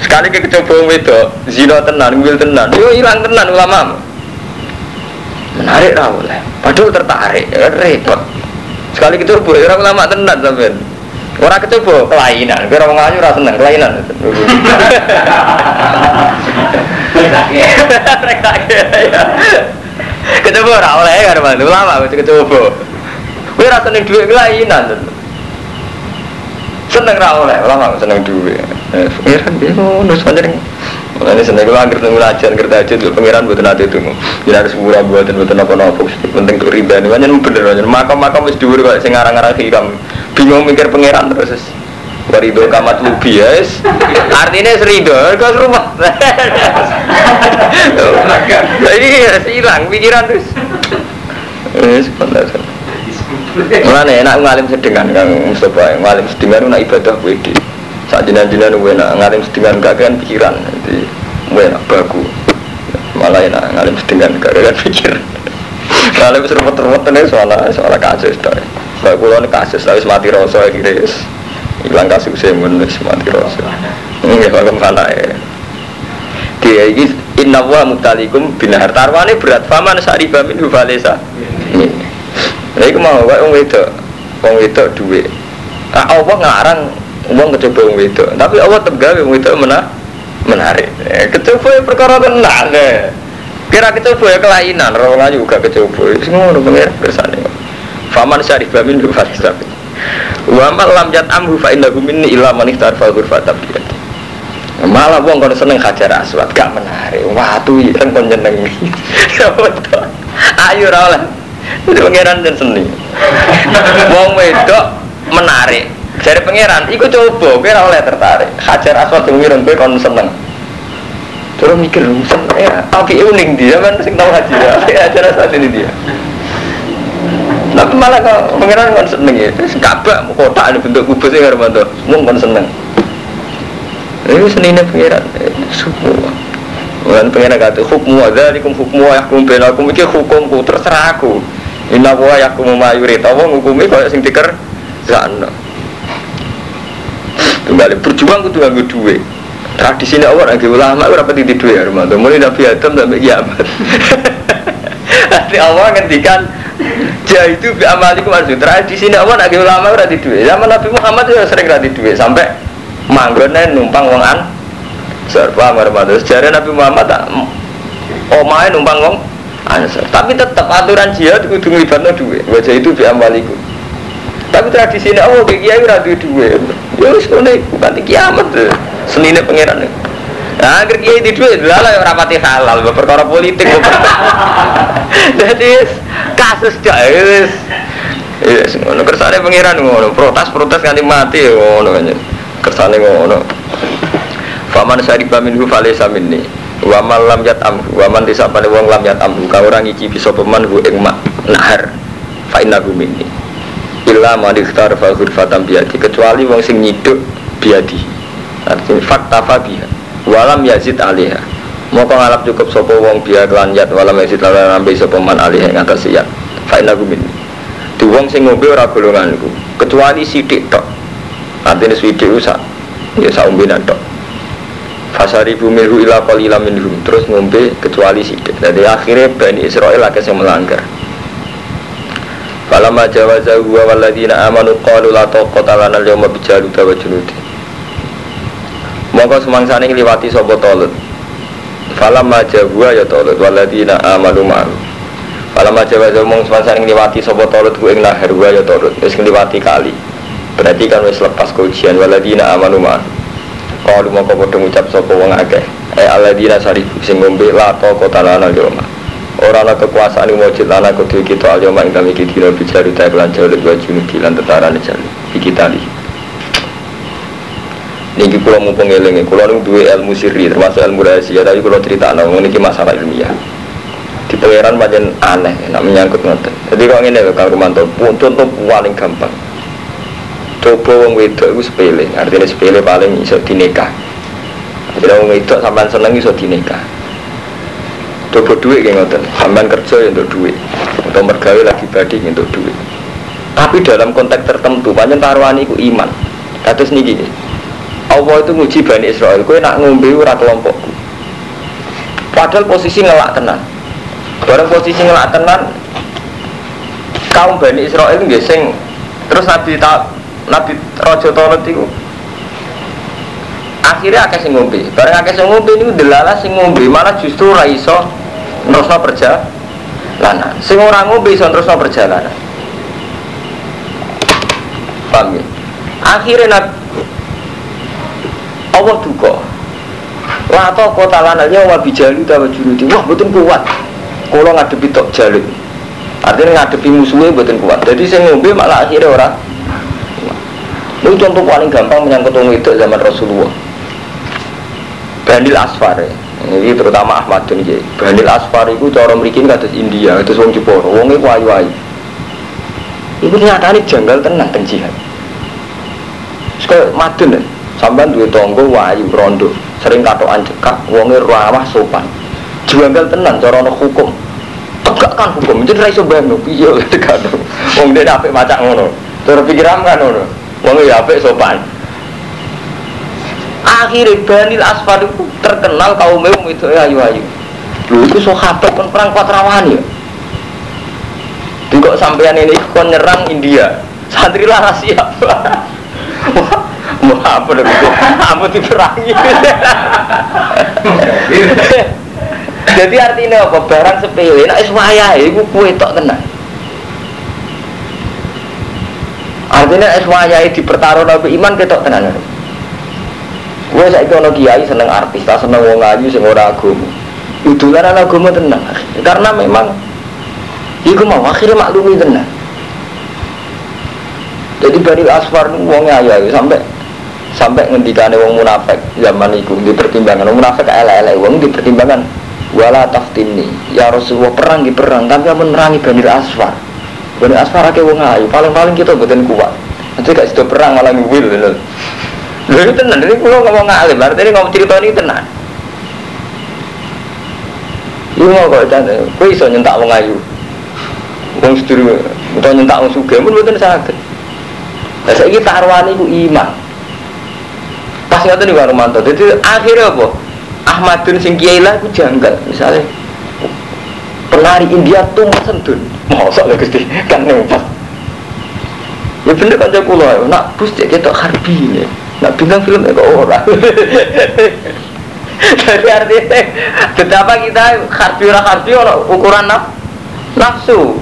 Speaker 1: Sekali ke kecoba wedok, zina tenan, wil tenan. Yo hilang tenan ulama. Menarik ra oleh. Padahal tertarik, ya, repot. Sekali kecoba ora ulama tenan sampean. Ora kecoba kelainan, kira wong ayu ora seneng kelainan. Ya. Kecoba ora oleh mantu ulama kecoba. Kowe ora seneng dhuwit kelainan. Seneng ra oleh ulama seneng dhuwit. Eh, Pengiran dia ngono. Makanya seneng kalau angker tunggu ajan kerja aja tuh pengiran buat nanti tunggu. Jadi harus murah buatan buatan apa apa. Penting tuh riba ini banyak bener banyak. Makam makam mesti dulu kalau sing ngarang-ngarang hiram. Bingung mikir pengiran terus. Warido kamat lubi ya yes. Artinya serido ke rumah Jadi hilang pikiran terus Eh sebentar Mulane enak ngalim sedengan Kang Mustafa? Ngalim sedengan nak ibadah wedi saat jinan-jinan gue nak ngalim sedengan gak kan pikiran jadi gue nak baku malah enak ngalim sedengan gak kan pikiran. Ngalim serupet-serupet ini soal soal kasus tuh Gak kulo nih kasus tapi mati rasa kira hilang kasus saya menulis mati rasa. Nggak bakal mana ya dia ini inna wa mutalikum binar tarwane berat faman sariba min huvalesa Nah, itu mau wae wong wedok, wong wedok duwe. Ah, Allah ngarang wong kecoba wong wedok, tapi Allah tegawe wong wedok mena menarik. Eh, kecoba ya perkara tenan eh. Kira kecoba ya kelainan, orang ayu juga kecoba. Wis ngono pengen kersane. Faman syarif min farisab. Wa ma lam jat amhu fa innahu minni illa man ihtarfa ghurfatan biyad. Malah wong kon seneng hajar aswad gak menarik. Watu kan kon jenengi. Ya. Ayo ra oleh. Itu pangeran dan seni. Wong wedok menarik. Dari pangeran, iku coba, ora oleh tertarik. Hajar aswad sing mireng kowe kon seneng. Terus mikir, seneng ya, api uning dia kan sing tau haji ya. Hajar aswad ini dia. Tapi malah kalau pangeran kon seneng ya, kabak kotak ada bentuk kubus ya Hermanto, mung kon seneng. Ini seninya pangeran, semua. Bukan pengen kata hukmu ada di hukmu ayahkum benakum iki hukumku terserah aku. Inna wa ayahkum mayurit. Apa ngukumi kalau sing diker sana. Kembali berjuang kudu nganggo duit. Tradisi ini awak lagi ulama ora pati di ya rumah. Mulai Nabi Adam sampai kiamat. Nanti awal ngendikan Ja itu bi amalikum arju. Tradisi ini awak lagi ulama ora di duit. Zaman Nabi Muhammad juga sering ora di sampai manggonnya numpang wong an serba marmado sejarah Nabi Muhammad tak numpang wong ansor tapi tetap aturan jihad kudu nglibatno duwe wajah itu bi amaliku tapi tradisi ini oh kiai ora duwe ya wis ngene bukan kiamat senine pangeran Nah, akhir kiai di duit, lala ora pati halal, perkara politik. Jadi kasus jahil, Yes, ngono kersane pangeran ngono, protes-protes nganti mati ya ngono kan. Kersane ngono. Faman syariba minhu falaysa minni. Wa man lam yatam wa man disapane wong lam yatam ka ora ngicipi sapa man hu ing mak nahar. Fa innahu minni. Illa man ikhtar fa ghurfatan biadi kecuali wong sing nyiduk biadi. Artinya fakta fabiha. Walam yazid alaiha. Moko ngalap cukup sapa wong biya kelan yat walam yazid lan nambe sapa man alaiha ing atas yat. Fa innahu minni. Di wong sing ngombe ora golonganku kecuali sithik tok. Artinya sithik usah. Ya saumbinan tok fasari bumiru ila qalila minhum. Terus ngombe kecuali sidik jadi akhirnya Bani Israel agak yang melanggar. Falamma jawaza huwa walladina amanu qalu la taqata lana al-yawma bijalut wa junudi Monggo semangsane ngliwati sapa Talut. Falamma jawa ya Talut walladina amanu ma'ahu. Falamma jawaza mong semangsane ngliwati sapa Talut ku ing lahir wa ya Talut. Wis ngliwati kali. Berarti kan wis lepas ke ujian waladina amanu ma'ahu Kalau mau kau ngucap sopo wong akeh Eh aladina sarifu sing ngombe lato kota lana yoma Orang ana kekuasaan wajib lana kudu kita al yoma ing kami kidina bijaru ta iklan jauh lebih wajib dilan tentara jalu Iki Niki kulo mau pengelingi, kulo nu dua ilmu sirri termasuk ilmu rahasia tapi kulo cerita nang niki masalah ilmiah. Di pangeran banyak aneh, nak menyangkut ngoten. Jadi kalau ini kalau Romanto, contoh paling gampang. Coba wong wedok itu sepele artinya sepele paling iso dinikah jadi wong wedok sampean seneng iso dinikah coba duit kayak ngoten sampean kerja ya untuk duit atau mergawe lagi badi untuk duit. Tapi dalam konteks tertentu banyak taruhan itu iman. Kata niki Allah itu nguji Bani Israel kue nak ngombe ora kelompokku. Padahal posisi ngelak tenan. Bareng posisi ngelak tenan kaum Bani Israel itu sing terus Nabi tak Nabi Raja Tolut itu akhirnya akeh sing ngombe. Bareng akeh sing ngombe ini delala sing ngombe malah justru ra iso nerusno perjalanan. Sing ora ngombe iso nerusno perjalanan. Paham ya akhirnya Nabi Allah duka. Lato kota lanalnya wa bijalu tawa juruti Wah betul kuat. Kalau ngadepi tok jalur Artinya ngadepi musuhnya betul kuat. Jadi saya ngombe malah akhirnya orang Ini contoh paling gampang menyangkut orang itu zaman Rasulullah. Bandil Asfar ya. Ini terutama Ahmad ini Bandil Asfar itu cara merikin kata India itu wong Jeporo wong itu ayu-ayu itu nyatanya janggal tenang dan jihad. Sekali madun ya sampai dua tonggo wayu rondo sering katoan cekak wonge ramah sopan. Janggal tenang cara ono hukum. Tegakkan hukum. Jadi raiso bayang piye tegak wong dia apik macak ngono. Cara pikiran kan ngono wong ya apik sopan akhirnya Banil Asfar itu terkenal kaum itu ayu ayu lu itu sahabat kan perang Patrawani ya kok sampean ini kon nyerang India santri lah siap Wah, apa dong itu? Apa diperangi? Jadi artinya apa? Barang sepele, nak eswaya, itu kue tok tenang. Artinya eswaya di pertaruhan nabi iman ketok tenan. Gue saya ono kiai seneng artis, tak seneng wong ayu sing ora agama. Idolan agama tenang. Karena memang Iku mau akhirnya maklumi tenang. Jadi Bani Asfar itu wongnya ayu sampai sampai ngendikane wong munafik zaman itu di pertimbangan wong munafik elek-elek wong di pertimbangan wala taftini ya Rasulullah perang di perang tapi amun merangi Bani Asfar Bani Asfar akeh wong ayu paling-paling kita mboten kuat. Nanti gak sido perang malah ngwil lho. Lho itu tenan. Ini kalau ngomong ngalim artinya ngomong cerita ini tenan. Iya mau kok jangan, kau iso nyentak wong ayu, wong seduru, atau nyentak wong suge, pun betul sakit. Nah, saya kita ku iman, pas nggak nih Pak Romanto jadi akhirnya apa? Ahmadun sing kiai lah janggal misalnya penari India tuh sendun mosok lah gusti. Kan nempat ya bener kan saya kulo nak bus cek kita harbi ini nak bintang film kok orang jadi artinya betapa kita harbi ora harbi ukuran naf nafsu.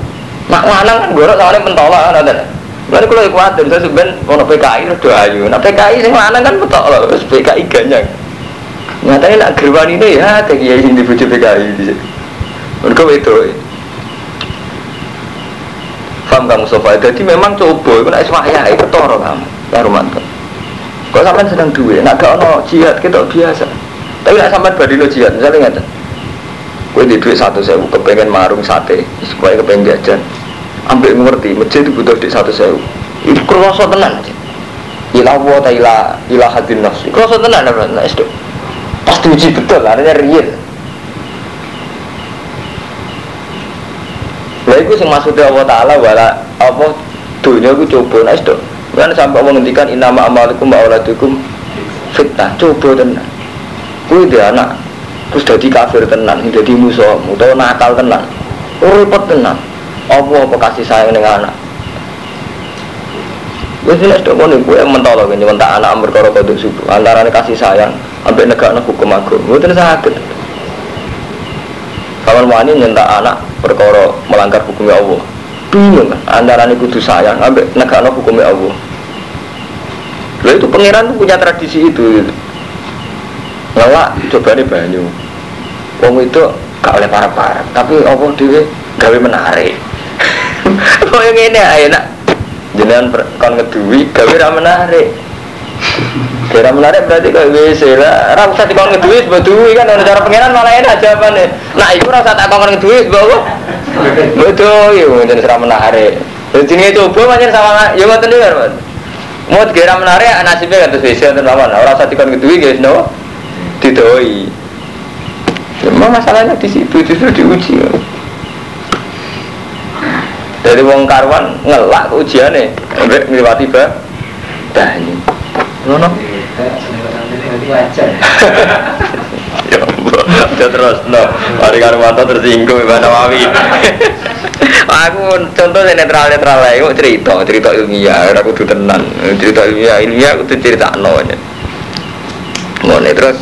Speaker 1: Nak lanang kan gorok soalnya mentolak kan ada. Lalu kalau khawatir, saya sebenarnya mau PKI udah ayu. Nah PKI sih mana kan betul loh, PKI ganyang. Nyatanya nak gerwan ini ya, kayak sing dibujuk PKI di sini. Mereka itu. Faham kamu sofa? Jadi memang coba, itu nak ismaya itu toro kamu, romanto. Kok sampai sedang duit, nak gak ono jihad kita biasa. Tapi nak sampai badino jihad, misalnya nggak Kue di duit satu sewu, kepengen marung sate, supaya kepengen jajan ambil ngerti masjid itu butuh di satu sewu itu kroso tenan ilah wa ta ilah ilah hadin nafsi kroso tenan nah itu pasti uji betul artinya real Itu sing maksudnya Allah Ta'ala wala apa dunia aku coba. Nah itu kan sampai Allah ngendikan inama amalikum wa auladukum fitnah. Coba tenan. Kuwi dia anak terus jadi kafir tenan jadi musuh atau nakal tenan. Repot tenan. Apa apa kasih sayang dengan anak? Wes nek tok ngono kuwi mentolo kene mentak anak perkara kodok subuh. Antarane kasih sayang ambek negakno hukum agung. Mboten saged Kawan wani nyentak anak perkara melanggar hukumnya Allah. Bingung kan? Antarane kudu sayang ambek negakno hukumnya Allah. Lalu itu pangeran punya tradisi itu gitu. Ngelak coba nih banyu. Wong itu gak oleh para-para Tapi Allah dewe gawe menarik. Kok yang ini enak Jangan kon ngeduwi gawe ra menarik. Kira menarik berarti kok WC lah. Ora usah dikon ngeduwi sebab duwi kan ana cara pengiran malah enak jawabane. Nah iku ora usah tak kon sebab apa? Betul, yo jenenge ora menarik. Ini coba macam sama ya ngoten Mas. Mau kira menarik nasibnya kan terus bisa teman orang saat ikon kedui guys no didoi. Cuma masalahnya di situ justru diuji. Dari wong karwan ngelak sampai ngelewati bah, banyu. Nono. Ya Allah, ya terus no. Mari Karwanto tersinggung Mbak Nawawi. aku contoh netral netral lah, yuk cerita cerita ilmiah, aku tuh tenan cerita ilmiah ilmiah aku tuh cerita no nya. Ngono terus.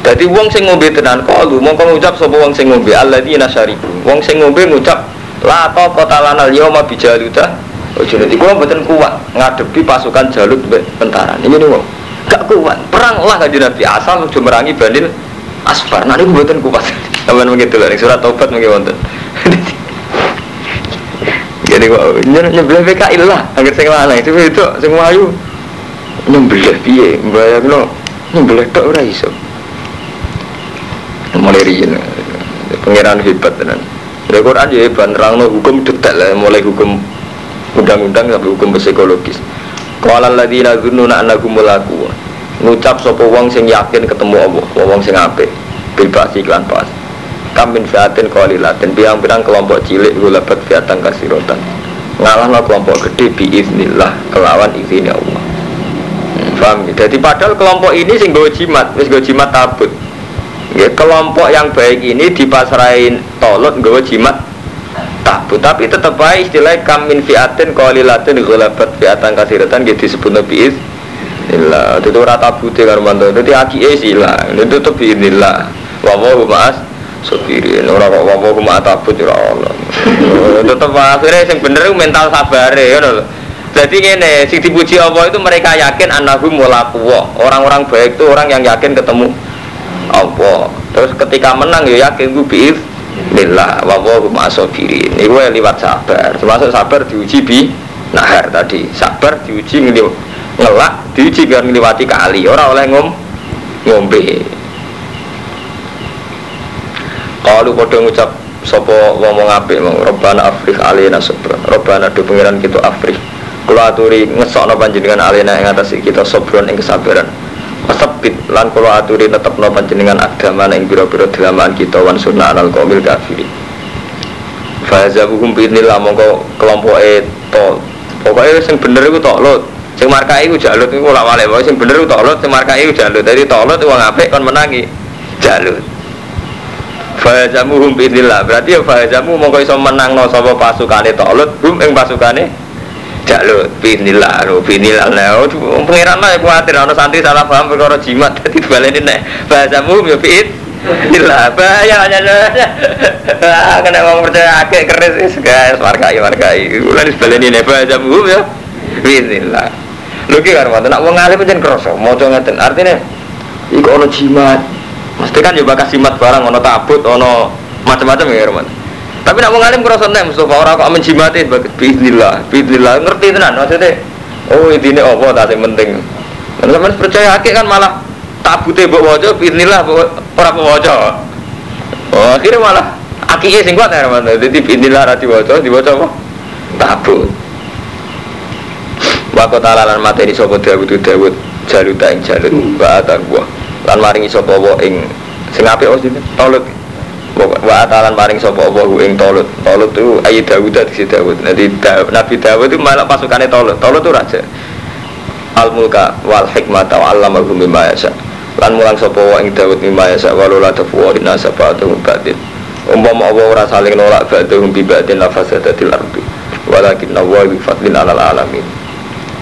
Speaker 1: Jadi wong sing ngombe tenan kalu mongko ngucap sapa wong sing ngombe alladzina syaribu. Wong sing ngombe ngucap la ta qatalana al-yawma bijaluta. Ojo nanti gua mboten kuat ngadepi pasukan Jalut mbek tentara. Ini wong. Gak kuat. Perang lah kanjeng Nabi asal ojo merangi Banil Asfar. Nah niku mboten kuat. Sampeyan begitu lho surat taubat mungkin wonten. Jadi kok nyebelah PKI lah, agar saya mana itu itu sing melayu nyebelah piye, bayangno nyebelah tok ora iso. Mulai riyen pangeran hebat tenan. Quran ya hebat nerangno hukum detail lah, mulai hukum undang-undang sampai hukum psikologis. Qala alladziina dzunnuna annakum mulaku. Ngucap sapa wong sing yakin ketemu Allah, wong sing apik. Bil ba'si iklan pas kamin fiatin qalilatin. Biang-biang kelompok cilik gulabat fiatan kasirotan. Ngalahno kelompok gede biiznillah kelawan izinnya Allah. Hmm, paham ya? jadi padahal kelompok ini sing gue jimat wis gue jimat tabut ya, kelompok yang baik ini dipasrahin tolot gue jimat tabut tapi tetap baik istilah kamin fiatin qalilatin gulabat fiatan kasiratan gitu disebut nabi Illa itu rata putih karmanto itu aki sila itu tetap inilah wawahu ma'as Sopirin, orang kok ngomong rumah tabut ya Allah. Tetap akhirnya yang bener mental sabar ya. Jadi ini, si dipuji Allah itu mereka yakin anahum mulakuwa. Orang-orang baik itu orang yang yakin ketemu Allah. Terus ketika menang ya yakin gue biif Billah wa wa sopirin. Ini gue lewat sabar. Termasuk sabar diuji bi nahar tadi. Sabar diuji ngeliw ngelak, diuji biar ngelewati kali. Orang oleh ngom ngombe. Kalau pada ngucap sopo ngomong apik mau Robbana afrih alina sabra. Robbana do pengiran kita afrih. Kalau aturi ngesokno panjenengan alina yang atas kita sobron yang kesabaran. Wasabit lan kalau aturi tetap no panjenengan agama yang biro-biro dalaman kita wan sunnah anal komil kafiri Fahazabuhum binillah mongko kelompok itu Pokoknya yang bener itu toklot Sing markai itu jalut itu ulama wale. Sing bener toklot, sing markai itu jalut. Jadi toklot uang apik kon menangi Jalut. Fahajamuhum binillah Berarti ya fahajamu mau iso menang no Sopo pasukane tolut Hum yang pasukane Jalut. Binillah no Binillah no Pengiran lah ya khawatir Ada santri salah paham Perkara jimat. Jadi dibalenin nek Fahajamuhum ya bin Binillah Bahaya. Kena mau percaya agak keris. Guys Markai markai. Ulan dibalenin nek Fahajamuhum ya Binillah Lagi kan Nak mau ngalih Macam kerasa Mau ngeten Artinya Iku ono jimat Mesti kan juga kasih mat barang, ono tabut, ono macam-macam ya Roman. Tapi nak mengalim kerasa nih, Mustafa orang kok menjimatin, bismillah, bismillah, ngerti tenan maksudnya. Oh ini apa tak yang penting. Dan teman percaya akik kan malah tabute buat wajah, bismillah orang buat wajah. Oh akhirnya malah akiknya sing kuat ya Roman. Jadi bismillah rati wajah, di wajah apa? Tabut. Wako talalan materi sopo Dawud Dawud jalut ing jalut. Wa ataqwa lan maringi sapa wa ing sing apik sini tolut. Wa atalan maring sapa wa ing tolut. Tolut itu ayi Dawud di Dawud. Nanti Nabi Dawud itu malah pasukannya tolut. Tolut itu raja. Al mulka wal hikmata wa allamahu mimma yasha. Lan mulang sapa wa ing Dawud mimma yasha. Walau la tafwa inna sabatu batin. Umpama Allah ora saling nolak ba'dhum bi ba'din la fasadatil ardu walakin Allah bi fadlin alal alamin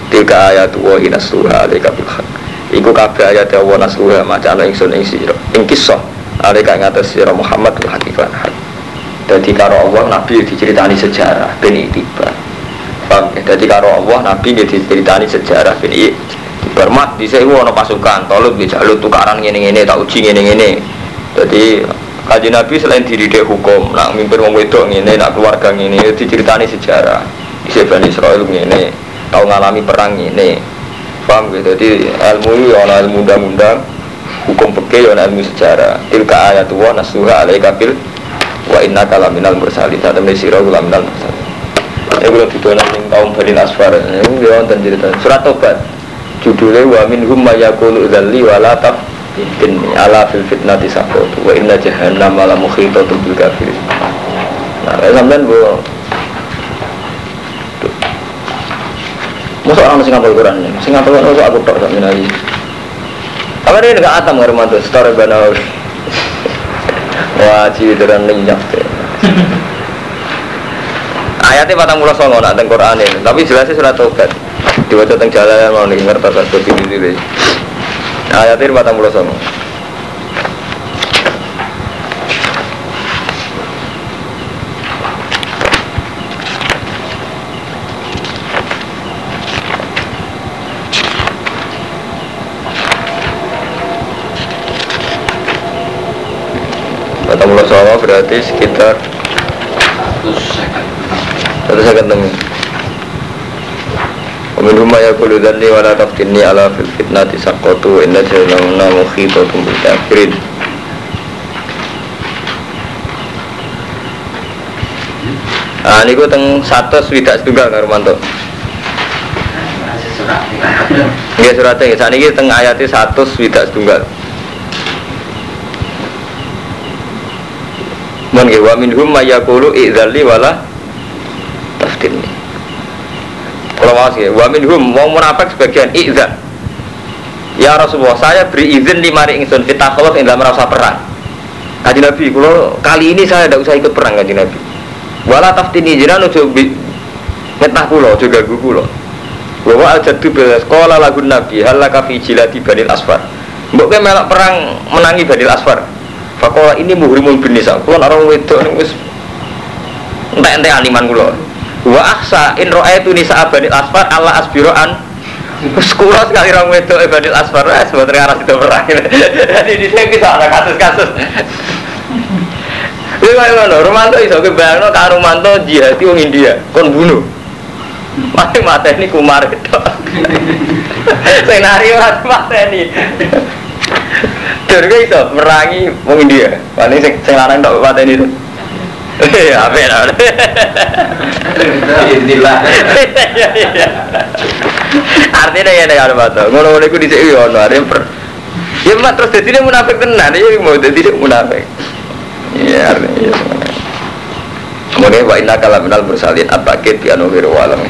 Speaker 1: tilka ayat wa hinasuha alika bil haq. Iku kabeh ayat Allah nasuha macana ingsun ing sira. Ing kisah atas sira Muhammad bil hakifan. Hak dadi karo Allah nabi diceritani sejarah ben itibar. Paham ya? Karo Allah nabi diceritani sejarah ben Bermat di saya ono pasukan, tolong di jalur tukaran ini ini tak uji ini ini. Jadi kaji Nabi selain diri dia hukum, nak mimpin wong wedok ini, nak keluarga ini, diceritani sejarah. Di Bani Israel ini, tahu ngalami perang ini paham gitu jadi ilmu ini ada ilmu undang-undang hukum peke ada ilmu sejarah tilka ayat wa nasuha alaika bil wa inna kalaminal mursalin ini sirah kalaminal mursalin Ya kalau didolan ning kaum Bani Asfar. Ini dia wonten cerita. Surat Tobat. Judulnya wa minhum may yaqulu dzalli wa la taftinni ala fil fitnati saqat wa inna jahannama la muhitatun bil kafirin. Nah, sampean bu Masa orang sing ngapal Quran ini, sing ngapal Quran aku tok sak minali. Apa dia enggak atam ngarmanto story banawi. Wah, cideran lenyap deh. Ayatnya patang mulut songo nak teng Quran ini, tapi jelasnya surat tobat. Diwaca teng jalan mau nih ngerti kan seperti ini. Ayatnya patang mulut songo. Patang mulut songo berarti sekitar
Speaker 2: Terus second.
Speaker 1: satu saya ketemu. Wamin huma ya kulu dhanni wa la taftinni ala fil fitnati saqqatu inna jahannama muhitatun bil kafirin. Ah niku teng 100 swidak setunggal Kang Romanto.
Speaker 2: Masih surat
Speaker 1: Nggih surate nggih saniki teng ayate 100 swidak setunggal. Mun wa minhum may yaqulu idzalli wala taftinni. Kalau mau sih, wa minhum wong munafik sebagian idzan. Ya Rasulullah, saya beri izin di mari ingsun kita kalau ing dalam rasa perang. Kaji Nabi, kalau kali ini saya tidak usah ikut perang kaji Nabi. Wala taftini jiran ngetah kulo, ojo ganggu kulo. Bahwa al jadu bila sekolah lagu Nabi halaka fi jilati banil asfar. Mbok melok perang menangi banil asfar. Fakola ini muhrimul bin nisa. Kulo orang wedok ning wis entek-entek aliman kulo. Wa aksa in ra'aitu nisa banil asfar Allah asbiroan Terus kulo sekali orang wedok banil asfar wes buat ngarah itu perang. Jadi di sini bisa ada kasus-kasus. Ini kayak ngono, Romanto iso kebayangno karo Romanto jihadi wong India, kon bunuh. Mati mati ini kumar itu. Senario mati mati Jadi itu merangi wong India. Paling sing sing lanang tok mati ini. Eh, apa ya?
Speaker 2: Inilah.
Speaker 1: Artinya ya nek arep bato. Ngono-ngono iku dhisik yo ono arep per. Ya mak terus dadi munafik tenan ya mau dadi munafik. Ya artinya. ya. Kemudian wa inna kala minal mursalin at-takid bi anu walam.